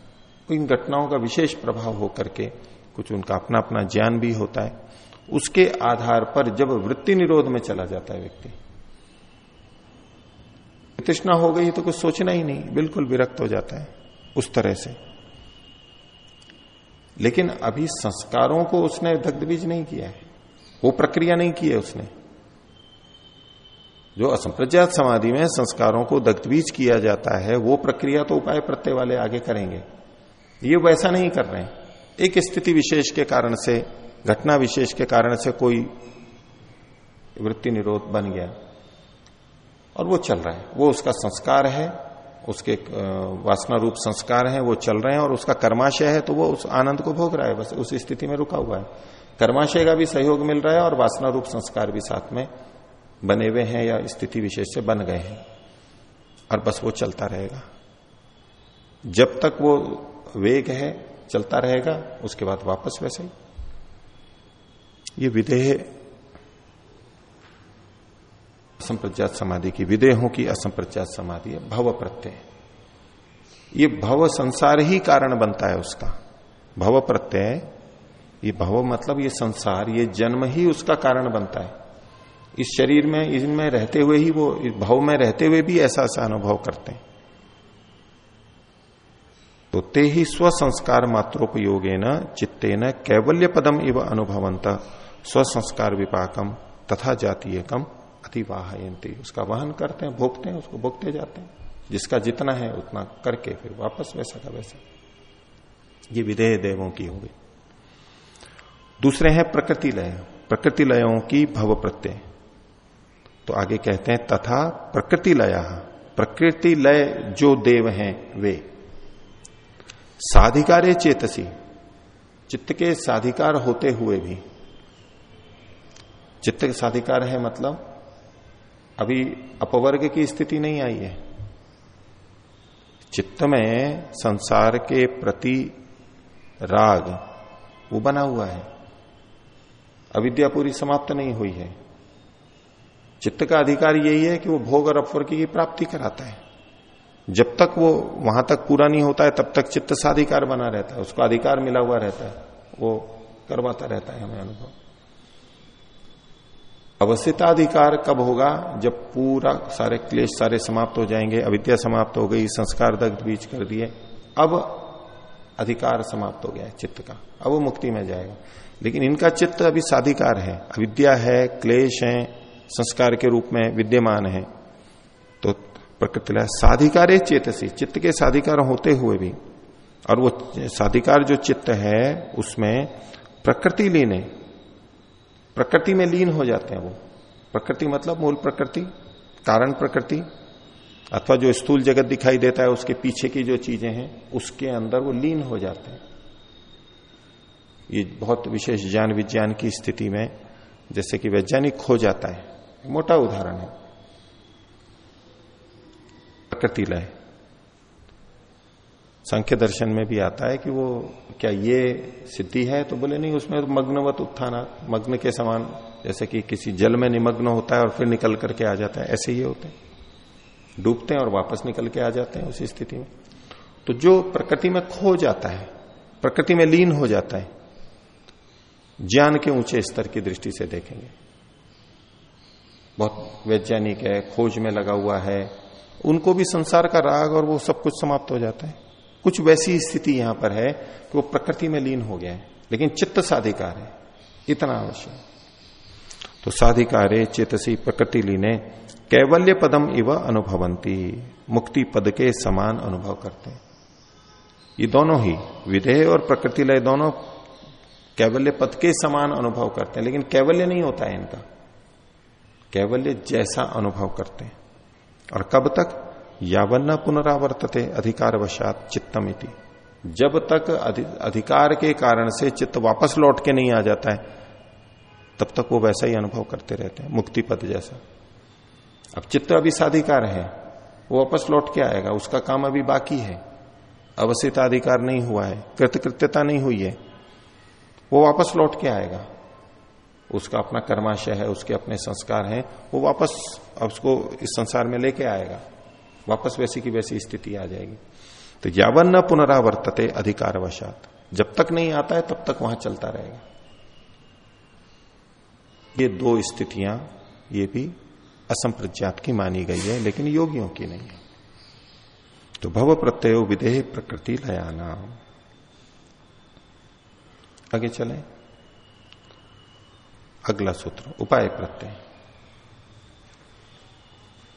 Speaker 1: इन घटनाओं का विशेष प्रभाव हो करके कुछ उनका अपना अपना ज्ञान भी होता है। उसके आधार पर जब वृत्ति निरोध में चला जाता है व्यक्ति, तृष्णा हो गई तो कुछ सोचना ही नहीं, बिल्कुल विरक्त हो जाता है उस तरह से। लेकिन अभी संस्कारों को उसने दग्धबीज नहीं किया है, वो प्रक्रिया नहीं की है उसने। जो असंप्रज्ञात समाधि में संस्कारों को दग्धबीज किया जाता है, वो प्रक्रिया तो उपाय प्रत्यय वाले आगे करेंगे। ये वैसा नहीं कर रहे हैं। एक स्थिति विशेष के कारण से, घटना विशेष के कारण से कोई वृत्ति निरोध बन गया। और वो चल रहा है। वो उसका संस्कार है, उसके वासना रूप संस्कार है, वो चल रहे हैं और उसका कर्माशय है तो वो उस आनंद को भोग रहा है। बस उस स्थिति में रुका हुआ है। कर्माशय का भी सहयोग मिल रहा है और वासना रूप संस्कार भी साथ में बने हुए हैं या स्थिति विशेष से बन गए हैं। और बस वो चलता रहेगा। जब तक वो वेग है, चलता रहेगा, उसके बाद वापस वैसे ही। ये विदेह, असंप्रज्ञात समाधि की विदेहों की असंप्रज्ञात समाधि है, भव प्रत्यय। ये भव संसार ही कारण बनता है उसका। भव प्रत्यय, ये भव मतलब ये संसार, ये जन्म ही उसका कारण बनता है। इस शरीर में, इनमें रहते हुए ही वो भव में रहते हुए भी ऐसा ऐसा अनुभव करते हैं। तो ते ही स्व संस्कार मात्रोपयोगे न चित्ते न कैवल्य पदम इव अनुभवंत स्व संस्कार विपाकम तथा जातीय कम अतिवाहयंती उसका वहन करते हैं, भोगते हैं, उसको भोगते जाते हैं। जिसका जितना है, उतना करके फिर वापस वैसा का वैसा। ये विधेय देवों की होगी। दूसरे हैं प्रकृति लय प्रकृति लयों की भव प्रत्यय। तो आगे कहते हैं, तथा प्रकृति लय प्रकृति लय जो देव हैं, वे। साधिकारे चेतसी। चित्त के साधिकार होते हुए भी। चित्त के साधिकार है मतलब अभी अपवर्ग की स्थिति नहीं आई है। चित्त में संसार के प्रति राग, वो बना हुआ है। अविद्या पूरी समाप्त नहीं हुई है। चित्त का अधिकार यही है कि वो भोग और अपवर्ग की प्राप्ति कराता है। जब तक वो वहाँ तक पूरा नहीं होता है, तब तक चित्त साधिकार बना रहता है। उसको अधिकार मिला हुआ रहता है। वो करवाता रहता है हमें अनुभव। अवस्थिताधिकार कब होगा? जब पूरा सारे क्लेश सारे समाप्त हो जाएँगे, अविद्या समाप्त हो गई, संस्कार दग्ध बीच कर दिए, अब अधिकार समाप्त हो गया है चित्त का। अब वो मुक्ति में जाएगा। लेकिन इनका चित्त अभी साधिकार है। अविद्या है, क्लेश है, संस्कार के रूप में विद्यमान है। प्रकृति साधिकार चेतसी, चित्त के साधिकार होते हुए भी। और वो साधिकार जो चित्त है, उसमें प्रकृति लीन प्रकृति में लीन हो जाते हैं वो। प्रकृति मतलब मूल प्रकृति, कारण प्रकृति, अथवा जो स्थूल जगत दिखाई देता है, उसके पीछे की जो चीज़ें हैं, उसके अंदर वो लीन हो जाते हैं। ये बहुत विशेष ज्ञान विज्ञान की स्थिति में, जैसे कि वैज्ञानिक खो जाता है। मोटा उदाहरण है। प्रकृति लय। संख्य दर्शन में भी आता है कि वो, क्या ये सिद्धि है? तो बोले, नहीं, उसमें तो मग्नवत उत्थान, मग्न के समान, जैसे कि किसी जल में निमग्न होता है और फिर निकल करके आ जाता है। ऐसे ही होते हैं। डूबते हैं और वापस निकल के आ जाते हैं उसी स्थिति में। तो जो प्रकृति में खो जाता है, प्रकृति में लीन हो जाता है, ज्ञान के ऊँचे स्तर की दृष्टि से देखेंगे। बहुत वैज्ञानिक है, खोज में लगा हुआ है उनको भी संसार का राग और वो सब कुछ समाप्त हो जाता है। कुछ वैसी स्थिति यहाँ पर है कि वो प्रकृति में लीन हो गया है, लेकिन चित्त साधिकार है। इतना अवश्य तो साधिकारे चेतसी प्रकृति लीने, कैवल्य पदम इव अनुभवंती, मुक्ति पद के समान अनुभव करते हैं। ये दोनों ही विधेय और प्रकृति लय दोनों कैवल्य पद के समान अनुभव करते हैं, लेकिन कैवल्य नहीं होता है इनका। कैवल्य जैसा अनुभव करते हैं। और कब तक? यावन्न पुनरावर्तते अधिकार वशात चित्तम इति। जब तक अधिकार के कारण से चित्त वापस लौट के नहीं आ जाता है, तब तक वो वैसा ही अनुभव करते रहते हैं मुक्ति पद जैसा। अब चित्त अभी साधिकार है, वो वापस लौट के आएगा, उसका काम अभी बाकी है। अवसिताधिकार नहीं हुआ है, कृतकृत्यता नहीं हुई है, वो वापस लौट के आएगा। उसका अपना कर्माशय है, उसके अपने संस्कार हैं, वो वापस उसको इस संसार में लेके आएगा। वापस वैसी की वैसी स्थिति आ जाएगी। तो यावन न पुनरावर्तते अधिकार वशात जब तक नहीं आता है, तब तक वहाँ चलता रहेगा। ये दो स्थितियाँ, ये भी असंप्रज्ञात की मानी गई है, लेकिन योगियों की नहीं है। तो भव प्रत्यय विदेह प्रकृति लयाना आगे चले। अगला सूत्र, उपाय प्रत्यय।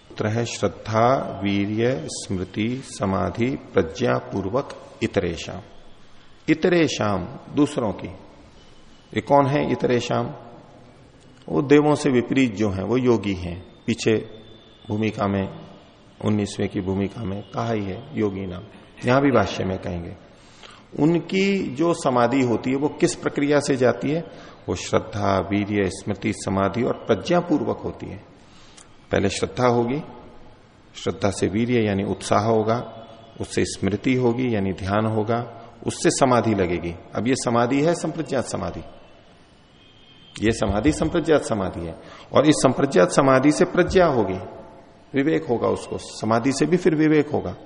Speaker 1: सूत्र है श्रद्धा, वीर्य, स्मृति, समाधि प्रज्ञा पूर्वक इतरेशम। इतरेशम दूसरों की। ये कौन है इतरेशम? वो देवों से विपरीत जो है, वो योगी हैं। पीछे भूमिका में, उन्नीसवें की भूमिका में कहा ही है, योगी नाम। यहाँ भी भाष्य में कहेंगे। उनकी जो समाधि होती है, वो किस प्रक्रिया से जाती है? वो श्रद्धा, वीर्य, स्मृति, समाधि और प्रज्ञा पूर्वक होती है। पहले श्रद्धा होगी, श्रद्धा से वीर्य यानी उत्साह होगा, उससे स्मृति होगी यानी ध्यान होगा, उससे समाधि लगेगी। अब ये समाधि है संप्रज्ञात समाधि। ये समाधि संप्रज्ञात समाधि है और इस संप्रज्ञात समाधि से प्रज्ञा होगी। विवेक होगा उसको, समाधि से भी फिर विवेक होगा।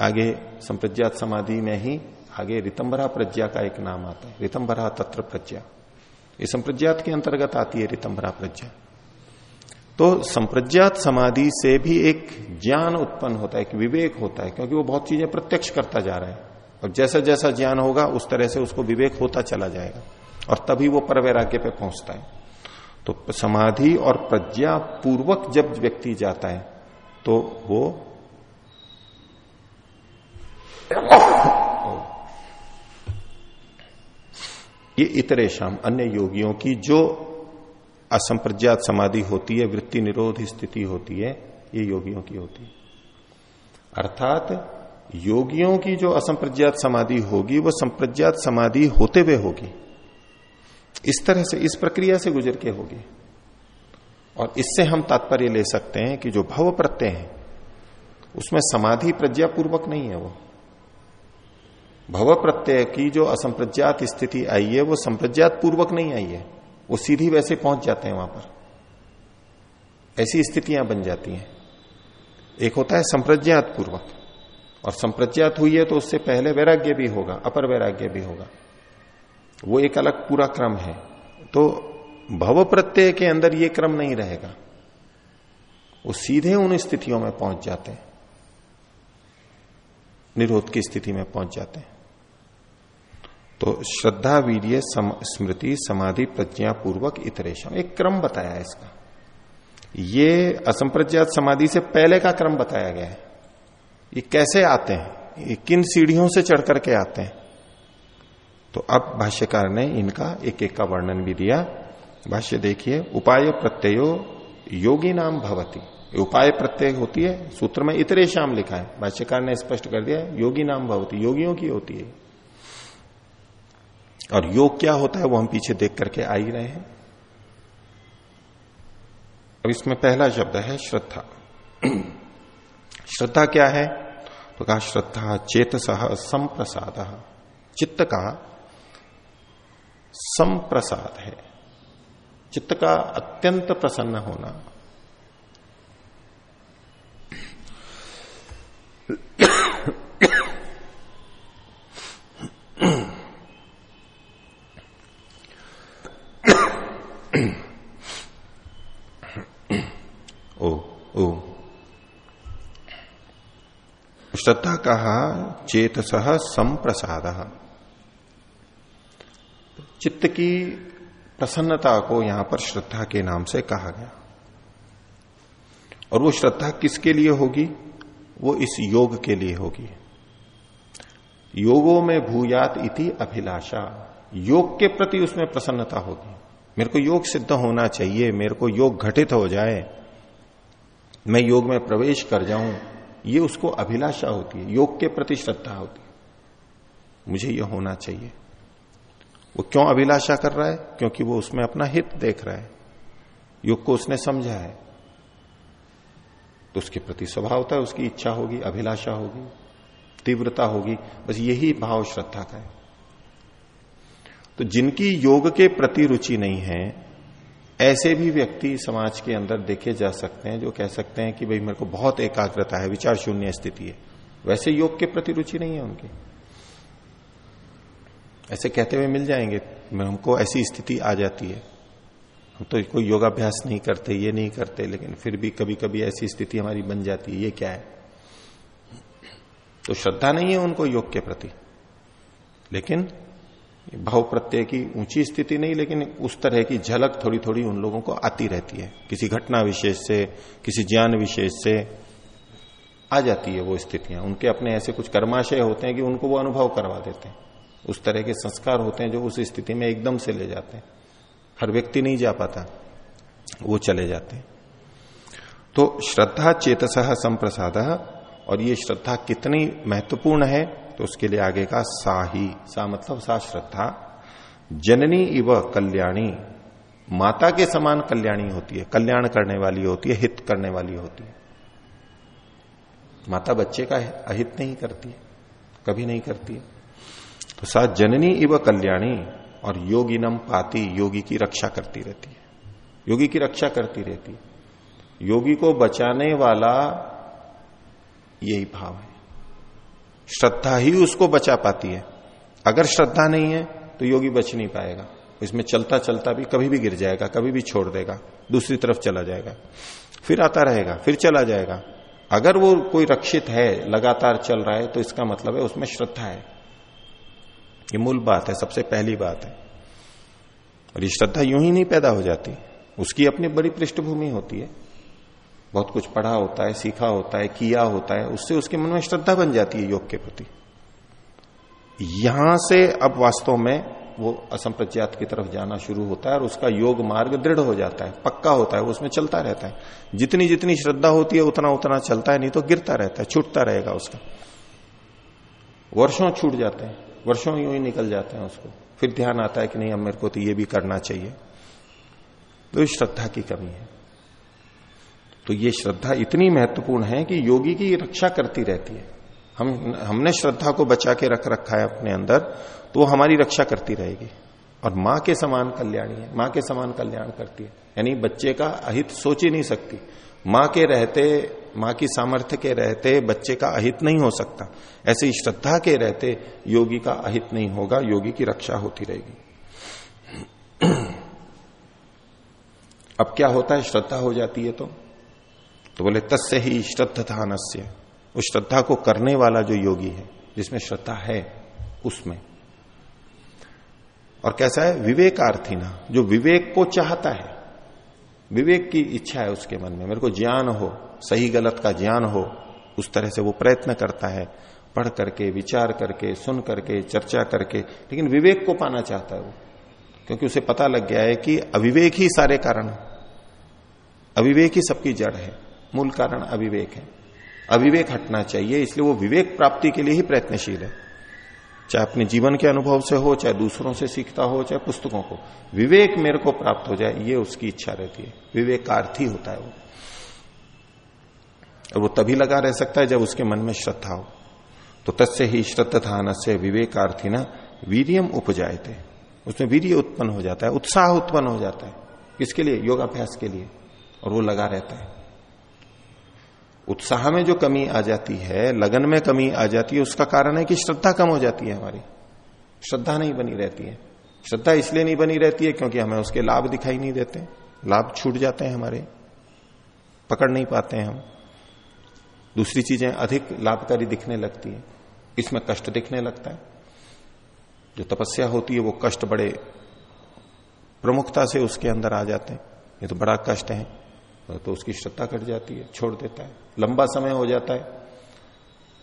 Speaker 1: आगे संप्रज्ञात समाधि में ही, आगे रितंबरा प्रज्ञा का एक नाम आता है, रितंबरा तत्र प्रज्ञा। ये संप्रज्ञात के अंतर्गत आती है रितंबरा प्रज्ञा। तो संप्रज्ञात समाधि से भी एक ज्ञान उत्पन्न होता है, एक विवेक होता है, क्योंकि वो बहुत चीज़ें प्रत्यक्ष करता जा रहा है। और जैसा जैसा ज्ञान होगा, उस तरह से उसको विवेक होता चला जाएगा, और तभी वो पर वैराग्य पे पहुँचता है। तो समाधि और प्रज्ञा पूर्वक जब व्यक्ति जाता है तो वो ये इतरेशम अन्य योगियों की जो असंप्रज्ञात समाधि होती है, वृत्ति निरोध स्थिति होती है, ये योगियों की होती है। अर्थात योगियों की जो असंप्रज्ञात समाधि होगी, वो संप्रज्ञात समाधि होते हुए होगी। इस तरह से, इस प्रक्रिया से गुजर के होगी। और इससे हम तात्पर्य ले सकते हैं कि जो भव प्रत्यय है, उसमें समाधि प्रज्ञा पूर्वक नहीं है वो। भव प्रत्यय की जो असंप्रज्ञात स्थिति आई है, वो संप्रज्ञात पूर्वक नहीं आई है। वो सीधी वैसे पहुँच जाते हैं वहाँ पर। ऐसी स्थितियाँ बन जाती हैं। एक होता है संप्रज्ञात पूर्वक और संप्रज्ञात हुई है तो उससे पहले वैराग्य भी होगा, अपर वैराग्य भी होगा। वो एक अलग पूरा क्रम है। तो भव प्रत्यय के अंदर ये क्रम नहीं रहेगा। वो सीधे उन स्थितियों में पहुँच जाते हैं। निरोध की स्थिति में पहुँच जाते हैं। तो श्रद्धा वीर्य सम, स्मृति समाधि प्रज्ञा पूर्वक इतरेशम। एक क्रम बताया इसका। ये असंप्रज्ञात समाधि से पहले का क्रम बताया गया है। ये कैसे आते हैं? ये किन सीढ़ियों से चढ़ करके आते हैं? तो अब भाष्यकार ने इनका एक एक का वर्णन भी दिया। भाष्य देखिए उपाय प्रत्ययो योगी नाम भवती। उपाय प्रत्यय होती है सूत्र में इतरे शाम लिखा है। भाष्यकार ने स्पष्ट कर दिया योगी नाम भवती योगियों की होती है। और योग क्या होता है वो हम पीछे देख करके आ ही रहे हैं। अब इसमें पहला शब्द है श्रद्धा। श्रद्धा क्या है? तो कहा, श्रद्धा चेत सह संप्रसाद। चित्त का संप्रसाद है। चित्त का अत्यंत प्रसन्न होना। श्रद्धा कहा चेत सह संप्रसाद। चित्त की प्रसन्नता को यहाँ पर श्रद्धा के नाम से कहा गया। और वो श्रद्धा किसके लिए होगी? वो इस योग के लिए होगी। योगों में भूयात इति अभिलाषा। योग के प्रति उसमें प्रसन्नता होगी। मेरे को योग सिद्ध होना चाहिए, मेरे को योग घटित हो जाए, मैं योग में प्रवेश कर जाऊँ ये उसको अभिलाषा होती है, योग के प्रति श्रद्धा होती है। मुझे यह होना चाहिए। वो क्यों अभिलाषा कर रहा है? क्योंकि वो उसमें अपना हित देख रहा है। योग को उसने समझा है। तो उसके प्रति स्वभाव होता है उसकी इच्छा होगी, अभिलाषा होगी, तीव्रता होगी, बस यही भाव श्रद्धा का है। तो जिनकी योग के प्रति रुचि नहीं है ऐसे भी व्यक्ति समाज के अंदर देखे जा सकते हैं जो कह सकते हैं कि भाई मेरे को बहुत एकाग्रता है, विचार शून्य स्थिति है। वैसे योग के प्रति रुचि नहीं है उनकी। ऐसे कहते हुए मिल जाएँगे, हमको ऐसी स्थिति आ जाती है। हम तो कोई योगाभ्यास नहीं करते, ये नहीं करते, लेकिन फिर भी कभी कभी ऐसी स्थिति हमारी बन जाती है, ये क्या है? तो श्रद्धा नहीं है उनको योग के प्रति। लेकिन भाव प्रत्यय की ऊँची स्थिति नहीं, लेकिन उस तरह की झलक थोड़ी थोड़ी उन लोगों को आती रहती है। किसी घटना विशेष से, किसी ज्ञान विशेष से आ जाती है वो स्थितियाँ। उनके अपने ऐसे कुछ कर्माशय होते हैं कि उनको वो अनुभव करवा देते हैं। उस तरह के संस्कार होते हैं जो उस स्थिति में एकदम से ले जाते हैं। हर व्यक्ति नहीं जा पाता, वो चले जाते हैं। तो श्रद्धा चेतस संप्रसाद, और ये श्रद्धा कितनी महत्वपूर्ण है तो उसके लिए आगे का सा ही सा मतलब सा श्रद्धा जननी इव कल्याणी, माता के समान कल्याणी होती है, कल्याण करने वाली होती है, हित करने वाली होती है। माता बच्चे का अहित नहीं करती है, कभी नहीं करती है। तो सा जननी इव कल्याणी और योगिनम पाती, योगी की रक्षा करती रहती है। योगी की रक्षा करती रहती है। योगी को बचाने वाला यही भाव है। श्रद्धा ही उसको बचा पाती है। अगर श्रद्धा नहीं है तो योगी बच नहीं पाएगा। इसमें चलता चलता भी कभी भी गिर जाएगा, कभी भी छोड़ देगा, दूसरी तरफ़ चला जाएगा। फिर आता रहेगा, फिर चला जाएगा। अगर वो कोई रक्षित है, लगातार चल रहा है तो इसका मतलब है उसमें श्रद्धा है। ये मूल बात है, सबसे पहली बात है। और ये श्रद्धा यूँ ही नहीं पैदा हो जाती। उसकी अपनी बड़ी पृष्ठभूमि होती है। बहुत कुछ पढ़ा होता है, सीखा होता है, किया होता है, उससे उसके मन में श्रद्धा बन जाती है योग के प्रति। यहाँ से अब वास्तव में वो असंप्रज्ञात की तरफ़ जाना शुरू होता है और उसका योग मार्ग दृढ़ हो जाता है, पक्का होता है, वो उसमें चलता रहता है। जितनी जितनी श्रद्धा होती है, उतना उतना चलता है, नहीं तो गिरता रहता है, छूटता रहेगा उसका। वर्षों छूट जाते हैं, वर्षों यूँ ही निकल जाते हैं उसको। फिर ध्यान आता है कि नहीं, अब मेरे को तो ये भी करना चाहिए। तो श्रद्धा की कमी है। तो ये श्रद्धा इतनी महत्वपूर्ण है कि योगी की रक्षा करती रहती है। हम, हमने श्रद्धा को बचा के रख रखा है अपने अंदर तो वो हमारी रक्षा करती रहेगी। और माँ के समान कल्याणी है, माँ के समान कल्याण करती है। यानी बच्चे का अहित सोच ही नहीं सकती। माँ के रहते, माँ की सामर्थ्य के रहते बच्चे का अहित नहीं हो सकता। ऐसे श्रद्धा के रहते योगी का अहित नहीं होगा, योगी की रक्षा होती रहेगी। [CLEARS THROAT] अब क्या होता है? श्रद्धा हो जाती है तो? तो बोले, तस्य ही श्रद्धान से उस श्रद्धा को करने वाला जो योगी है, जिसमें श्रद्धा है, उसमें। और कैसा है? विवेकार्थी ना जो विवेक को चाहता है। विवेक की इच्छा है उसके मन में। मेरे को ज्ञान हो, सही गलत का ज्ञान हो, उस तरह से वो प्रयत्न करता है। पढ़ करके, विचार करके, सुन करके, चर्चा करके। लेकिन विवेक को पाना चाहता है वो। क्योंकि उसे पता लग गया है कि अविवेक ही सारे कारण अविवेक ही सबकी जड़ है। मूल कारण अविवेक है। अविवेक हटना चाहिए, इसलिए वो विवेक प्राप्ति के लिए ही प्रयत्नशील है। चाहे अपने जीवन के अनुभव से हो, चाहे दूसरों से सीखता हो, चाहे पुस्तकों को। विवेक मेरे को प्राप्त हो जाए, ये उसकी इच्छा रहती है। विवेकार्थी होता है वो। और वो तभी लगा रह सकता है जब उसके मन में श्रद्धा हो। तो तस्य ही श्रद्धान से विवेकार्थी ना वीरियम उपजाए थे उसमें वीर्य उत्पन्न हो जाता है, उत्साह उत्पन्न हो जाता है। किसके लिए? योगाभ्यास के लिए। और वो लगा रहता है। उत्साह में जो कमी आ जाती है, लगन में कमी आ जाती है, उसका कारण है कि श्रद्धा कम हो जाती है हमारी। श्रद्धा नहीं बनी रहती है। श्रद्धा इसलिए नहीं बनी रहती है क्योंकि हमें उसके लाभ दिखाई नहीं देते। लाभ छूट जाते हैं हमारे। पकड़ नहीं पाते हैं हम। दूसरी चीज़ें अधिक लाभकारी दिखने लगती है। इसमें कष्ट दिखने लगता है। जो तपस्या होती है, वो कष्ट बड़े प्रमुखता से उसके अंदर आ जाते हैं। ये तो बड़ा कष्ट है। तो उसकी श्रद्धा कट जाती है, छोड़ देता है। लंबा समय हो जाता है।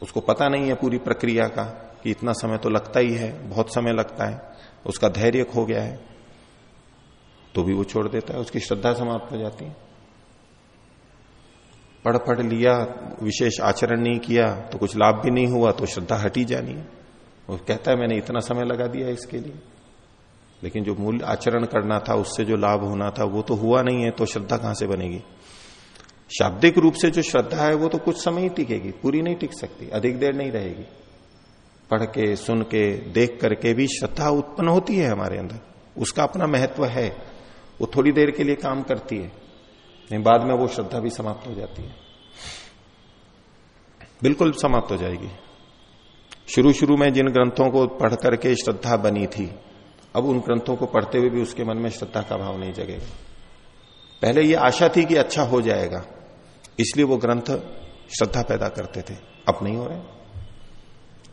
Speaker 1: उसको पता नहीं है पूरी प्रक्रिया का कि इतना समय तो लगता ही है, बहुत समय लगता है, उसका धैर्य खो गया है। तो भी वो छोड़ देता है, उसकी श्रद्धा समाप्त हो जाती है। पढ़ पढ़ लिया, विशेष आचरण नहीं किया तो कुछ लाभ भी नहीं हुआ तो श्रद्धा हटी जानी है। वो कहता है, मैंने इतना समय लगा दिया इसके लिए। लेकिन जो मूल आचरण करना था, उससे जो लाभ होना था, वो तो हुआ नहीं है तो श्रद्धा कहाँ से बनेगी? शाब्दिक रूप से जो श्रद्धा है, वो तो कुछ समय ही टिकेगी, पूरी नहीं टिक सकती, अधिक देर नहीं रहेगी। पढ़ के, सुन के, देख करके भी श्रद्धा उत्पन्न होती है हमारे अंदर, उसका अपना महत्व है, वो थोड़ी देर के लिए काम करती है लेकिन बाद में वो श्रद्धा भी समाप्त हो जाती है। बिल्कुल समाप्त हो जाएगी। शुरू शुरू में जिन ग्रंथों को पढ़ करके श्रद्धा बनी थी अब उन ग्रंथों को पढ़ते हुए भी उसके मन में श्रद्धा का भाव नहीं जगेगा। पहले ये आशा थी कि अच्छा हो जाएगा, इसलिए वो ग्रंथ श्रद्धा पैदा करते थे। अब नहीं हो रहे।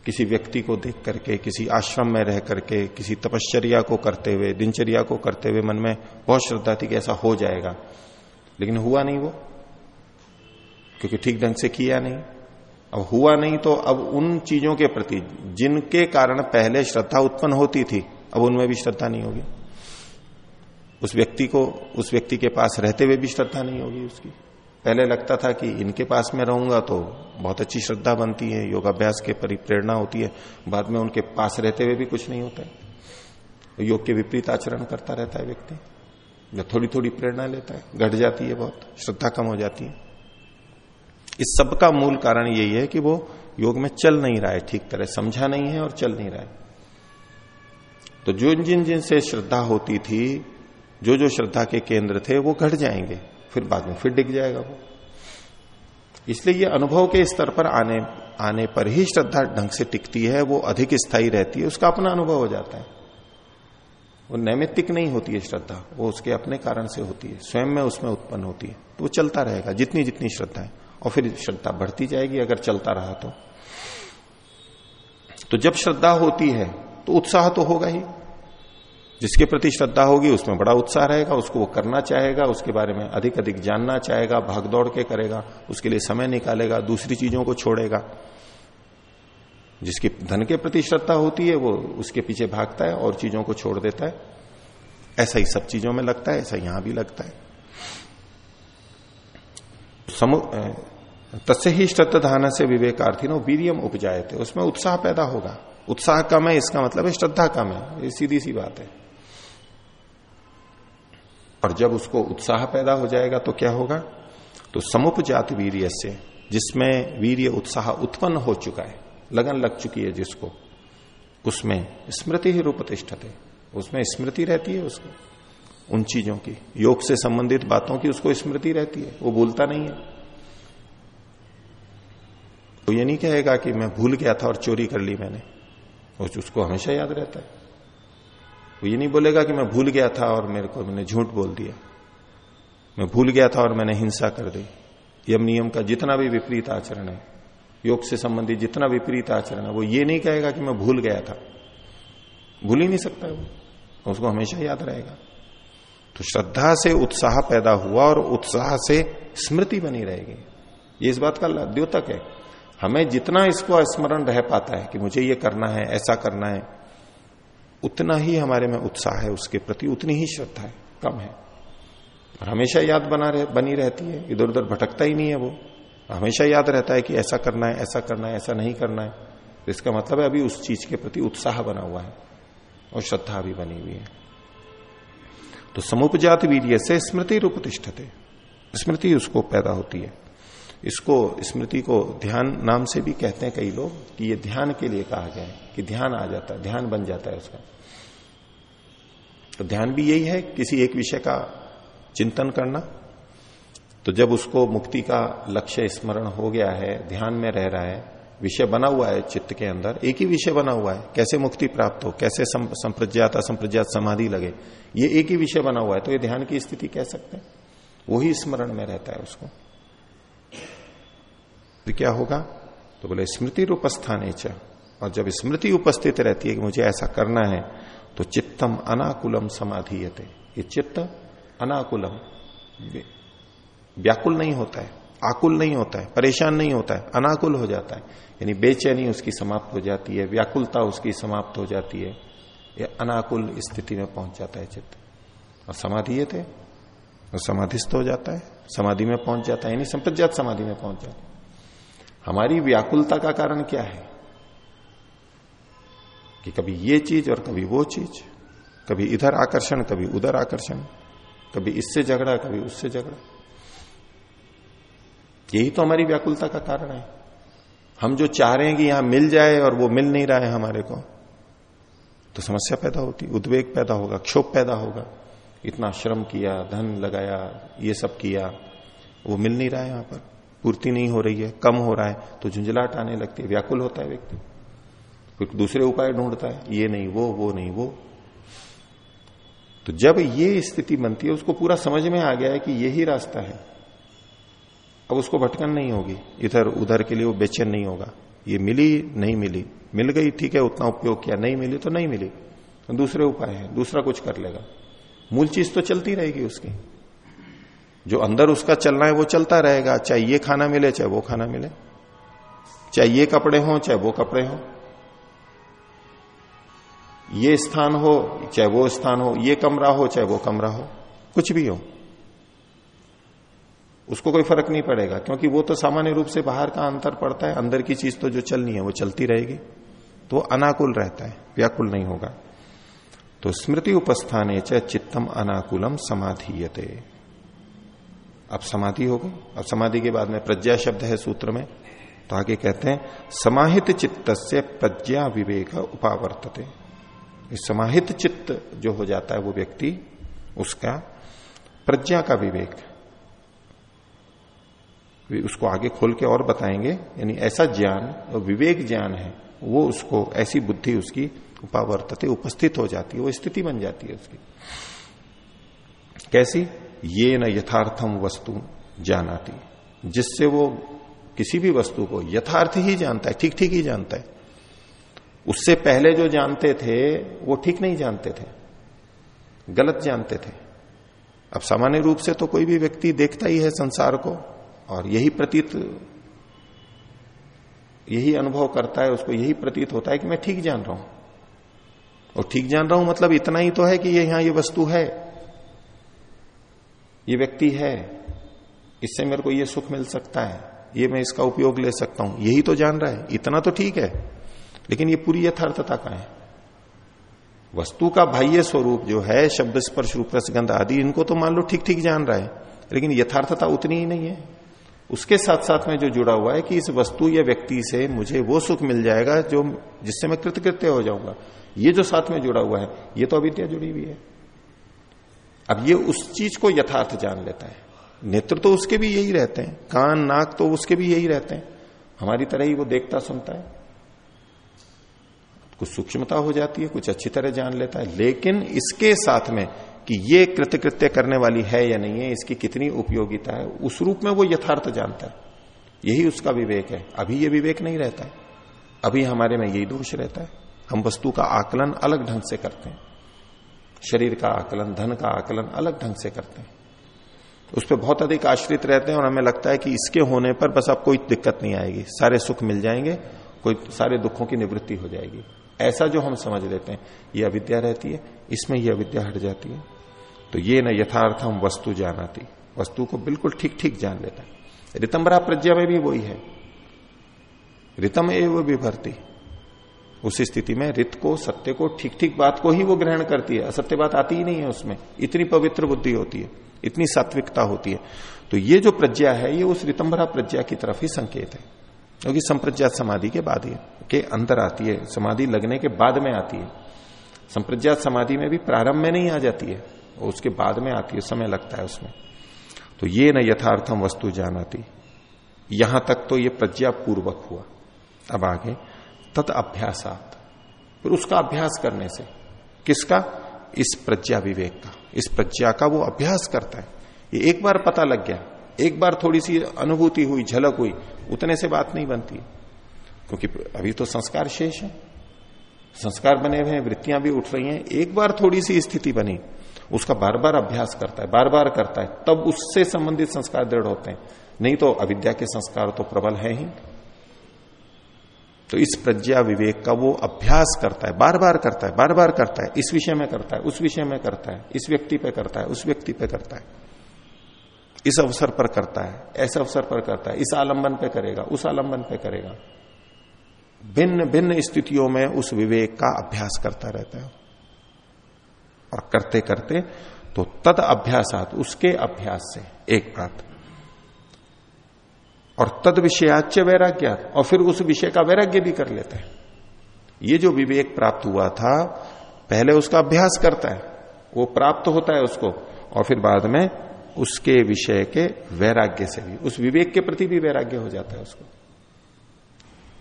Speaker 1: किसी व्यक्ति को देख करके, किसी आश्रम में रह करके, किसी तपश्चर्या को करते हुए, दिनचर्या को करते हुए मन में बहुत श्रद्धा थी कि ऐसा हो जाएगा। लेकिन हुआ नहीं वो, क्योंकि ठीक ढंग से किया नहीं। अब हुआ नहीं तो अब उन चीज़ों के प्रति, जिनके कारण पहले श्रद्धा उत्पन्न होती थी अब उनमें भी श्रद्धा नहीं होगी। उस व्यक्ति को, उस व्यक्ति के पास रहते हुए भी श्रद्धा नहीं होगी उसकी। पहले लगता था कि इनके पास में रहूँगा तो बहुत अच्छी श्रद्धा बनती है, योगाभ्यास के परिप्रेरणा होती है, बाद में उनके पास रहते हुए भी कुछ नहीं होता है। योग के विपरीत आचरण करता रहता है व्यक्ति। जब थोड़ी थोड़ी प्रेरणा लेता है, घट जाती है बहुत, श्रद्धा कम हो जाती है। इस सब का मूल कारण यही है कि वो योग में चल नहीं रहा है, ठीक तरह समझा नहीं है और चल नहीं रहा है। तो जो जिन जिन से श्रद्धा होती थी, जो जो श्रद्धा के केंद्र थे, वो घट जाएँगे। फिर बाद में फिर डिग जाएगा वो। इसलिए ये अनुभव के स्तर पर आने आने पर ही श्रद्धा ढंग से टिकती है, वो अधिक स्थायी रहती है, उसका अपना अनुभव हो जाता है। वो नैमित्तिक नहीं होती है श्रद्धा, वो उसके अपने कारण से होती है। स्वयं में उसमें उत्पन्न होती है तो वो चलता रहेगा, जितनी जितनी श्रद्धा है। और फिर श्रद्धा बढ़ती जाएगी, अगर चलता रहा तो। तो जब श्रद्धा होती है तो उत्साह तो होगा ही। जिसके प्रति श्रद्धा होगी, उसमें बड़ा उत्साह रहेगा, उसको वो करना चाहेगा, उसके बारे में अधिक अधिक जानना चाहेगा भाग दौड़ के करेगा, उसके लिए समय निकालेगा, दूसरी चीज़ों को छोड़ेगा। जिसकी धन के प्रति श्रद्धा होती है, वो उसके पीछे भागता है और चीज़ों को छोड़ देता है। ऐसा ही सब चीज़ों में लगता है, ऐसा यहाँ भी लगता है। तस्य ही श्रद्धान से विवेकार्थी नो वीरियम उपजाए थे उसमें उत्साह पैदा होगा। उत्साह कम है, इसका मतलब है श्रद्धा कम है। ये सीधी सी बात है। और जब उसको उत्साह पैदा हो जाएगा तो क्या होगा? तो समुपजात वीर्य से, जिसमें वीर्य उत्साह उत्पन्न हो चुका है, लगन लग चुकी है जिसको, उसमें स्मृति ही रूपतिष्ठते उसमें स्मृति रहती है उसको। उन चीज़ों की, योग से संबंधित बातों की उसको स्मृति रहती है। वो भूलता नहीं है। तो ये नहीं कहेगा कि मैं भूल गया था और चोरी कर ली मैंने। उसको हमेशा याद रहता है। वो ये नहीं बोलेगा कि मैं भूल गया था और मेरे को मैंने झूठ बोल दिया। मैं भूल गया था और मैंने हिंसा कर दी। यम नियम का जितना भी विपरीत आचरण है, योग से संबंधित जितना विपरीत आचरण है, वो ये नहीं कहेगा कि मैं भूल गया था। भूल ही नहीं सकता वो। उसको हमेशा याद रहेगा। तो श्रद्धा से उत्साह पैदा हुआ और उत्साह से स्मृति बनी रहेगी। ये इस बात का द्योतक है। हमें जितना इसको स्मरण रह पाता है कि मुझे ये करना है, ऐसा करना है, उतना ही हमारे में उत्साह है उसके प्रति, उतनी ही श्रद्धा है, कम है। और हमेशा याद बना रहे, बनी रहती है इधर उधर भटकता ही नहीं है वो। हमेशा याद रहता है कि ऐसा करना है, ऐसा करना है, ऐसा नहीं करना है। तो इसका मतलब है अभी उस चीज़ के प्रति उत्साह बना हुआ है और श्रद्धा भी बनी हुई है। तो समुपजात वीर्य से स्मृति रूपतिष्ठते स्मृति उसको पैदा होती है। इसको, स्मृति को ध्यान नाम से भी कहते हैं कई लोग कि ये ध्यान के लिए कहा गया है, कि ध्यान आ जाता है, ध्यान बन जाता है उसका। तो ध्यान भी यही है, किसी एक विषय का चिंतन करना। तो जब उसको मुक्ति का लक्ष्य स्मरण हो गया है, ध्यान में रह रहा है, विषय बना हुआ है चित्त के अंदर, एक ही विषय बना हुआ है, कैसे मुक्ति प्राप्त हो, कैसे संप्रज्ञात असंप्रज्ञात समाधि लगे, ये एक ही विषय बना हुआ है तो ये ध्यान की स्थिति कह सकते हैं। वही स्मरण में रहता है उसको। फिर क्या होगा? तो बोले, स्मृति रूपस्थान और जब स्मृति उपस्थित रहती है कि मुझे ऐसा करना है तो चित्तम अनाकुलम समाधि ये चित्त अनाकुलम व्याकुल नहीं होता है, आकुल नहीं होता है, परेशान नहीं होता है, अनाकुल हो जाता है। यानी बेचैनी उसकी समाप्त हो जाती है, व्याकुलता उसकी समाप्त हो जाती है, ये अनाकुल स्थिति में पहुँच जाता है चित्त। और समाधि ये थे समाधिस्थ हो जाता है, समाधि में पहुँच जाता है, यानी संप्रज्ञात समाधि में पहुँच जाता है। हमारी व्याकुलता का कारण क्या है? कि कभी ये चीज़ और कभी वो चीज़, कभी इधर आकर्षण, कभी उधर आकर्षण, कभी इससे झगड़ा, कभी उससे झगड़ा। यही तो हमारी व्याकुलता का कारण है। हम जो चाह रहे हैं कि यहाँ मिल जाए और वो मिल नहीं रहा है हमारे को तो समस्या पैदा होती, उद्वेग पैदा होगा, क्षोभ पैदा होगा। इतना श्रम किया, धन लगाया, ये सब किया, वो मिल नहीं रहा है यहाँ पर। पूर्ति नहीं हो रही है, कम हो रहा है तो झुंझलाट आने लगती है, व्याकुल होता है व्यक्ति। कुछ दूसरे उपाय ढूंढता है, ये नहीं, वो वो नहीं, वो। तो जब ये स्थिति बनती है, उसको पूरा समझ में आ गया है कि यही रास्ता है। अब उसको भटकन नहीं होगी, इधर उधर के लिए वो बेचैन नहीं होगा। ये मिली, नहीं मिली, मिल गई, ठीक है, उतना उपयोग किया, नहीं मिली तो नहीं मिली। तो दूसरे उपाय है, दूसरा कुछ कर लेगा। मूल चीज़ तो चलती रहेगी उसकी। जो अंदर उसका चलना है वो चलता रहेगा, चाहे ये खाना मिले, चाहे वो खाना मिले। चाहे ये कपड़े हो, चाहे वो कपड़े हो। ये स्थान हो, चाहे वो स्थान हो, ये कमरा हो, चाहे वो कमरा हो, कुछ भी हो। उसको कोई फ़र्क नहीं पड़ेगा, क्योंकि वो तो सामान्य रूप से बाहर का अंतर पड़ता है, अंदर की चीज़ तो जो चलनी है वो चलती रहेगी। तो अनाकुल रहता है, व्याकुल नहीं होगा। तो स्मृति उपस्थान चित्तम अनाकुलम समाधीयते। अब समाधि हो गई। अब समाधि के बाद में प्रज्ञा शब्द है सूत्र में। तो आगे कहते हैं, समाहित चित्त से प्रज्ञा विवेक उपावर्तते। समाहित चित्त जो हो जाता है वो व्यक्ति, उसका प्रज्ञा का विवेक। उसको आगे खोल के और बताएँगे, यानी ऐसा ज्ञान विवेक ज्ञान है, वो उसको, ऐसी बुद्धि उसकी उपावर्तते, उपस्थित हो जाती है, वो स्थिति बन जाती है उसकी। कैसी? ये न यथार्थम वस्तु जानाती। जिससे वो किसी भी वस्तु को यथार्थ ही जानता है ठीक ठीक ही जानता है। उससे पहले जो जानते थे, वो ठीक नहीं जानते थे। गलत जानते थे। अब सामान्य रूप से तो कोई भी व्यक्ति देखता ही है संसार को, और यही प्रतीत, यही अनुभव करता है, उसको यही प्रतीत होता है कि मैं ठीक जान रहा हूँ। और ठीक जान रहा हूँ मतलब इतना ही तो है कि ये यहाँ ये वस्तु है। ये व्यक्ति है, इससे मेरे को ये सुख मिल सकता है, ये मैं इसका उपयोग ले सकता हूँ। यही तो जान रहा है, इतना तो ठीक है, लेकिन ये पूरी यथार्थता का है। वस्तु का बाह्य स्वरूप जो है, शब्द स्पर्श, रूप रसगंध आदि, इनको तो मान लो ठीक ठीक जान रहा है, लेकिन यथार्थता उतनी ही नहीं है। उसके साथ साथ में जो जुड़ा हुआ है कि इस वस्तु या व्यक्ति से मुझे वो सुख मिल जाएगा जो, जिससे मैं कृतकृत्य हो जाऊँगा। ये जो साथ में जुड़ा हुआ है, ये तो अविद्या जुड़ी हुई है। अब ये उस चीज़ को यथार्थ जान लेता है। नेत्र तो उसके भी यही रहते हैं, कान, नाक तो उसके भी यही रहते हैं। हमारी तरह ही वो देखता, सुनता है। कुछ सूक्ष्मता हो जाती है, कुछ अच्छी तरह जान लेता है। लेकिन इसके साथ में कि ये कृत्य करने वाली है या नहीं है, इसकी कितनी उपयोगिता है, उस रूप में वो यथार्थ जानता है। यही उसका विवेक है। अभी ये विवेक नहीं रहता। है अभी हमारे में यही दोष रहता है। हम वस्तु का आकलन अलग ढंग से करते हैं। शरीर का आकलन, धन का आकलन अलग ढंग से करते हैं। उस पर बहुत अधिक आश्रित रहते हैं और हमें लगता है कि इसके होने पर बस अब कोई दिक्कत नहीं आएगी। सारे सुख मिल जाएँगे, कोई सारे दुखों की निवृत्ति हो जाएगी। ऐसा जो हम समझ लेते हैं, ये अविद्या रहती है, इसमें यह अविद्या हट जाती है। तो ये न यथार्थ हम वस्तु जानाती। वस्तु को बिल्कुल ठीक ठीक जान लेता है। रितंबरा प्रज्ञा में भी वही है। रितम एव विभरती। उस स्थिति में रित को, सत्य को ठीक ठीक बात को ही वो ग्रहण करती है। असत्य बात आती ही नहीं है उसमें। इतनी पवित्र बुद्धि होती है, इतनी सात्विकता होती है। तो ये जो प्रज्ञा है, ये उस रितंभरा प्रज्ञा की तरफ़ ही संकेत है। क्योंकि संप्रज्ञात समाधि के बाद ही के अंदर आती है। समाधि लगने के बाद में आती है। संप्रज्ञात समाधि में भी प्रारंभ में नहीं आ जाती है। उसके बाद में आती है, समय लगता है उसमें। तो ये न यथार्थम वस्तु जानाती। यहाँ तक तो ये प्रज्ञा पूर्वक हुआ। अब आगे। तत् अभ्यासात। फिर उसका अभ्यास करने से, किसका? इस प्रज्ञा विवेक का। इस प्रज्ञा का वो अभ्यास करता है। ये एक बार पता लग गया, एक बार थोड़ी सी अनुभूति हुई, झलक हुई, उतने से बात नहीं बनती। क्योंकि अभी तो संस्कार शेष है। संस्कार बने हुए हैं, वृत्तियाँ भी उठ रही हैं, एक बार थोड़ी सी स्थिति बनी, उसका बार बार अभ्यास करता है बार बार करता है, तब उससे संबंधित संस्कार दृढ़ होते हैं। नहीं तो अविद्या के संस्कार तो प्रबल है ही। तो इस प्रज्ञा विवेक का वो अभ्यास करता है बार बार करता है बार बार करता है, इस विषय में करता है, उस विषय में करता है, इस व्यक्ति पे करता है, उस व्यक्ति पे करता है। इस अवसर पर करता है, ऐसे अवसर पर करता है, इस आलंबन पे करेगा, उस आलंबन पे करेगा। भिन्न भिन्न स्थितियों में उस विवेक का अभ्यास करता रहता है। और करते करते तो तद अभ्यासात, उसके अभ्यास से एक बात और तद विषयाच वैराग्यात और फिर उस विषय का वैराग्य भी कर लेते हैं। ये जो विवेक प्राप्त हुआ था, पहले उसका अभ्यास करता है, वो प्राप्त होता है उसको, और फिर बाद में उसके विषय के वैराग्य से भी, उस विवेक के प्रति भी वैराग्य हो जाता है उसको।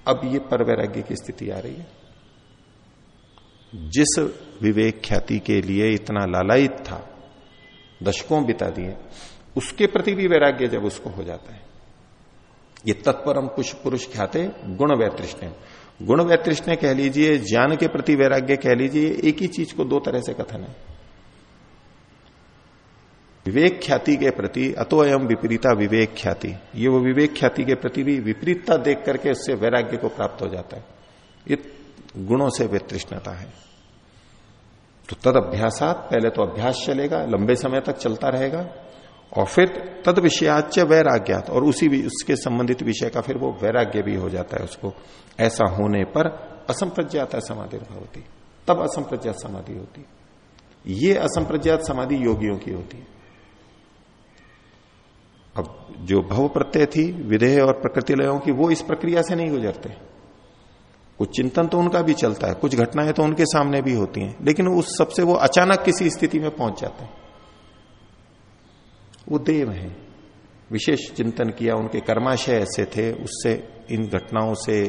Speaker 1: अब ये पर वैराग्य की स्थिति आ रही है। जिस विवेक ख्याति के लिए इतना लालायित था, दशकों बिता दिए, उसके प्रति भी वैराग्य जब उसको हो जाता है ये तत्परम कुछ पुरुष ख्याते गुण वैतृष्ण। गुण वैतृष्ण कह लीजिए, ज्ञान के प्रति वैराग्य कह लीजिए, एक ही चीज़ को दो तरह से कथन है। विवेक ख्याति के प्रति अतो एवं विपरीता विवेक ख्याति। ये वो विवेक ख्याति के प्रति भी विपरीतता देख करके उससे वैराग्य को प्राप्त हो जाता है। ये गुणों से वितृष्णता है। तो तद अभ्यासात पहले तो अभ्यास चलेगा, लंबे समय तक चलता रहेगा। और फिर तद विषयाच वैराग्यात, और उसी भी उसके संबंधित विषय का फिर वो वैराग्य भी हो जाता है उसको। ऐसा होने पर असंप्रज्ञात समाधि होती, तब असंप्रज्ञात समाधि होती। ये असंप्रज्ञात समाधि योगियों की होती है। अब जो भव प्रत्यय थी, विधेय और प्रकृति लयों की, वो इस प्रक्रिया से नहीं गुजरते। कुछ चिंतन तो उनका भी चलता है, कुछ घटनाएँ तो उनके सामने भी होती हैं, लेकिन उस सबसे वो अचानक किसी स्थिति में पहुँच जाते हैं। वो देव हैं। विशेष चिंतन किया, उनके कर्माशय ऐसे थे, उससे, इन घटनाओं से,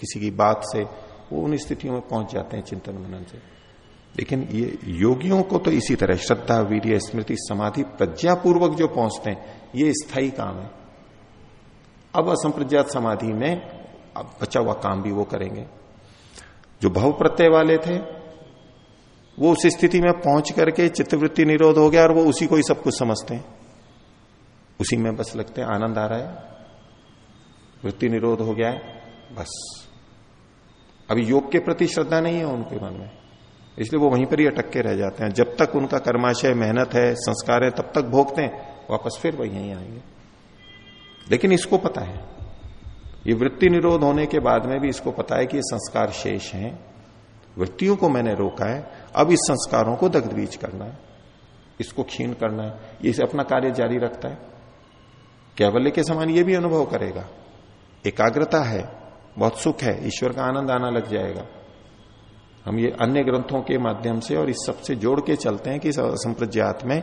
Speaker 1: किसी की बात से, वो उन स्थितियों में पहुँच जाते हैं चिंतन मनन से। लेकिन ये योगियों को तो इसी तरह, श्रद्धा, वीर्य, स्मृति, समाधि, प्रज्ञापूर्वक जो पहुँचते हैं, ये स्थायी काम है। अब असंप्रज्ञात समाधि में अब बचा हुआ काम भी वो करेंगे। जो भव प्रत्यय वाले थे, वो उस स्थिति में पहुँच करके चित्तवृत्ति निरोध हो गया और वो उसी को ही सब कुछ समझते हैं। उसी में बस लगते हैं, आनंद आ रहा है। वृत्ति निरोध हो गया है, बस। अभी योग के प्रति श्रद्धा नहीं है उनके मन में। इसलिए वो वहीं पर ही अटक के रह जाते हैं। जब तक उनका कर्माशय मेहनत है, संस्कार है, तब तक भोगते हैं, वापस फिर वही यहीं आएँगे। लेकिन इसको पता है, ये वृत्ति निरोध होने के बाद में भी इसको पता है कि ये संस्कार शेष हैं। वृत्तियों को मैंने रोका है, अब इस संस्कारों को दग्धबीज करना है, इसको क्षीण करना है, ये अपना कार्य जारी रखता है। कैवल्य के समान ये भी अनुभव करेगा। एकाग्रता है, बहुत सुख है, ईश्वर का आनंद आना लग जाएगा। हम ये अन्य ग्रंथों के माध्यम से और इस सबसे जोड़ के चलते हैं कि संप्रज्ञात में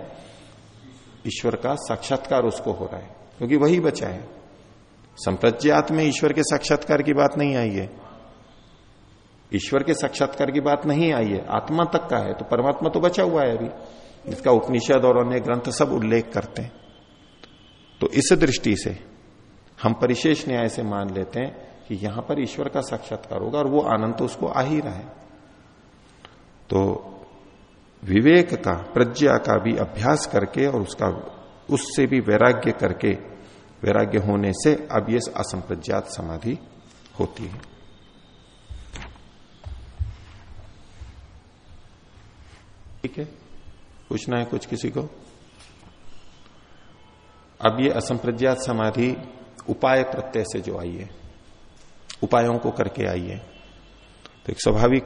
Speaker 1: ईश्वर का साक्षात्कार उसको हो रहा है, क्योंकि वही बचा है। संप्रज्ञात में ईश्वर के साक्षात्कार की बात नहीं आई है। ईश्वर के साक्षात्कार की बात नहीं आई है, आत्मा तक का है तो परमात्मा तो बचा हुआ है अभी। इसका उपनिषद और अन्य ग्रंथ सब उल्लेख करते हैं। तो इस दृष्टि से हम परिशेष न्याय से मान लेते हैं कि यहाँ पर ईश्वर का साक्षात्कार होगा और वो आनंद तो उसको आ ही रहा है। तो विवेक का, प्रज्ञा का भी अभ्यास करके और उसका, उससे भी वैराग्य करके, वैराग्य होने से अब ये असंप्रज्ञात समाधि होती है। ठीक है? पूछना है कुछ किसी को? अब ये असंप्रज्ञात समाधि उपाय प्रत्यय से जो आई है, उपायों को करके आई है। तो एक स्वाभाविक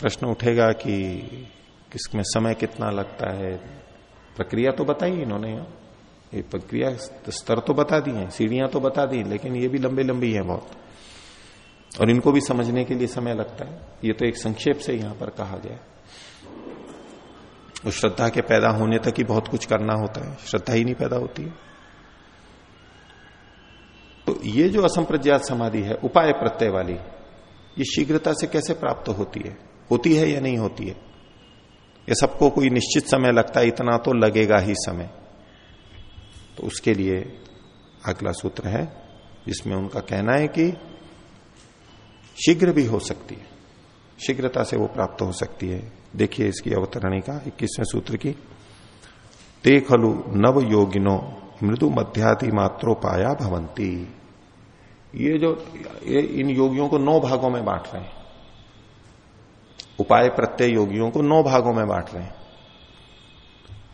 Speaker 1: प्रश्न उठेगा कि किसमें समय कितना लगता है? प्रक्रिया तो बताई इन्होंने। ये प्रक्रिया स्तर तो बता दी है, सीढ़ियाँ तो बता दी, लेकिन ये भी लंबी लंबी है बहुत। और इनको भी समझने के लिए समय लगता है। ये तो एक संक्षेप से यहाँ पर कहा गया उस श्रद्धा के पैदा होने तक ही बहुत कुछ करना होता है। श्रद्धा ही नहीं पैदा होती है। तो ये जो असंप्रज्ञात समाधि है, उपाय प्रत्यय वाली, ये शीघ्रता से कैसे प्राप्त होती है? होती है या नहीं होती है? ये सबको कोई निश्चित समय लगता है, इतना तो लगेगा ही समय। तो उसके लिए अगला सूत्र है, जिसमें उनका कहना है कि शीघ्र भी हो सकती है। शीघ्रता से वो प्राप्त हो सकती है। देखिए इसकी अवतरणी का इक्कीसवें सूत्र की, ते खलु नव योगिनो मृदु मध्यादि मात्रोपाया भवंती ये जो, ये इन योगियों को नौ भागों में बांट रहे हैं। उपाय प्रत्यय योगियों को नौ भागों में बांट रहे हैं।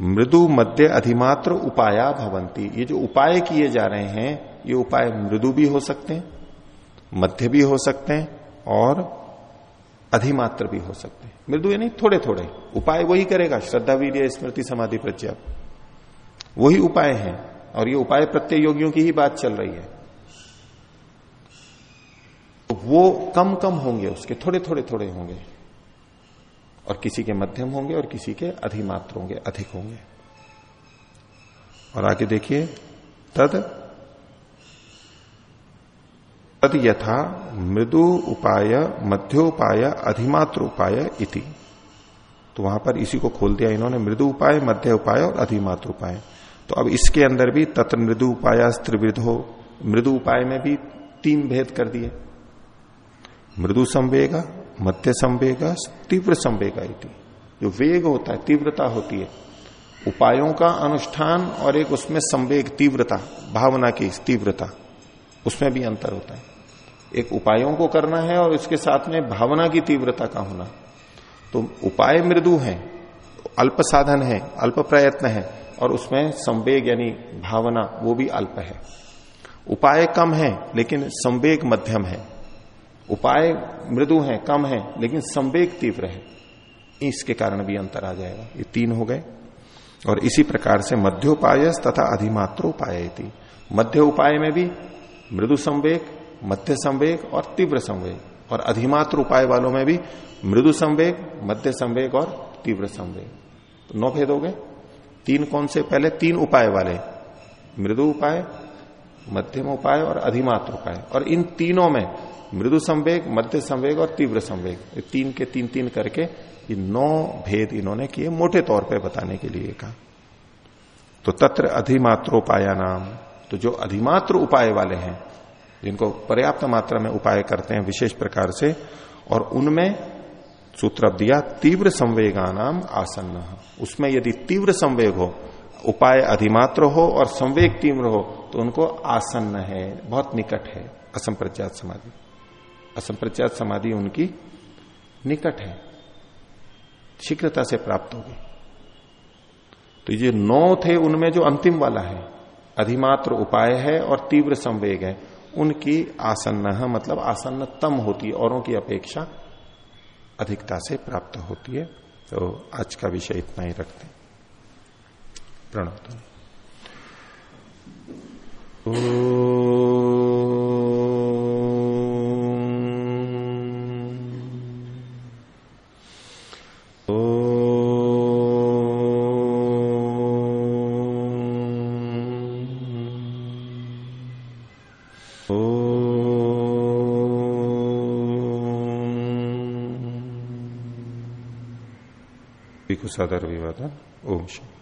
Speaker 1: मृदु मध्य अधिमात्र उपाया भवंती ये जो उपाय किए जा रहे हैं, ये उपाय मृदु भी हो सकते हैं, मध्य भी हो सकते हैं और अधिमात्र भी हो सकते हैं। मृदु यानी थोड़े थोड़े उपाय वही करेगा। श्रद्धा वीर स्मृति, समाधि प्रत्याप वही उपाय है। और ये उपाय प्रत्यय योगियों की ही बात चल रही है। तो वो कम कम होंगे उसके, थोड़े थोड़े थोड़े होंगे। और किसी के मध्यम होंगे और किसी के अधिमात्र होंगे, अधिक होंगे। और आगे देखिए, तद तद यथा मृदु उपाय मध्योपाय अधिमात्र उपाय इति। तो वहाँ पर इसी को खोल दिया इन्होंने, मृदु उपाय, मध्य उपाय और अधिमात्र उपाय। तो अब इसके अंदर भी तत्र मृदु उपाय स्त्रिवृद हो। मृदु उपाय में भी तीन भेद कर दिए। मृदु संवेगा, मध्य संवेगा, तीव्र संवेगा जो वेग होता है, तीव्रता होती है। उपायों का अनुष्ठान और एक उसमें संवेग, तीव्रता, भावना की तीव्रता, उसमें भी अंतर होता है। एक उपायों को करना है और उसके साथ में भावना की तीव्रता का होना। तो उपाय मृदु है, अल्प साधन है, अल्प प्रयत्न है और उसमें संवेग यानी भावना, वो भी अल्प है। उपाय कम है, लेकिन संवेग मध्यम है। उपाय मृदु है, कम है, लेकिन संवेग तीव्र है। इसके कारण भी अंतर आ जाएगा। ये तीन हो गए। और इसी प्रकार से मध्योपाय तथा अधिमात्रोपाय मध्य उपाय में भी मृदु संवेग, मध्य संवेग और तीव्र संवेग। और अधिमात्र उपाय वालों में भी मृदु संवेग, मध्य संवेग और तीव्र संवेग। तो नौ भेद हो गए। तीन कौन से? पहले तीन उपाय वाले। मृदु उपाय, मध्यम उपाय और अधिमात्र उपाय। और इन तीनों में मृदु संवेग, मध्य संवेग और तीव्र संवेग। तीन के तीन तीन करके ये नौ भेद इन्होंने किए मोटे तौर पे बताने के लिए कहा। तो तत्र अधिमात्रोपाया नाम तो जो अधिमात्र उपाय वाले हैं, जिनको पर्याप्त मात्रा में उपाय करते हैं विशेष प्रकार से, और उनमें सूत्र अब दिया तीव्र संवेगा नाम आसन्न। उसमें यदि तीव्र संवेग हो, उपाय अधिमात्र हो और संवेग तीव्र हो तो उनको आसन्न है, बहुत निकट है, असंप्रज्ञात समाधि। असंप्रज्ञात समाधि उनकी निकट है। शीघ्रता से प्राप्त होगी। तो ये नौ थे उनमें जो अंतिम वाला है। अधिमात्र उपाय है और तीव्र संवेग है। उनकी आसन्न मतलब आसन्नतम होती, औरों की अपेक्षा अधिकता से प्राप्त होती है। तो आज का विषय इतना ही रखते हैं। प्रणव सदर विवाद ओम शांति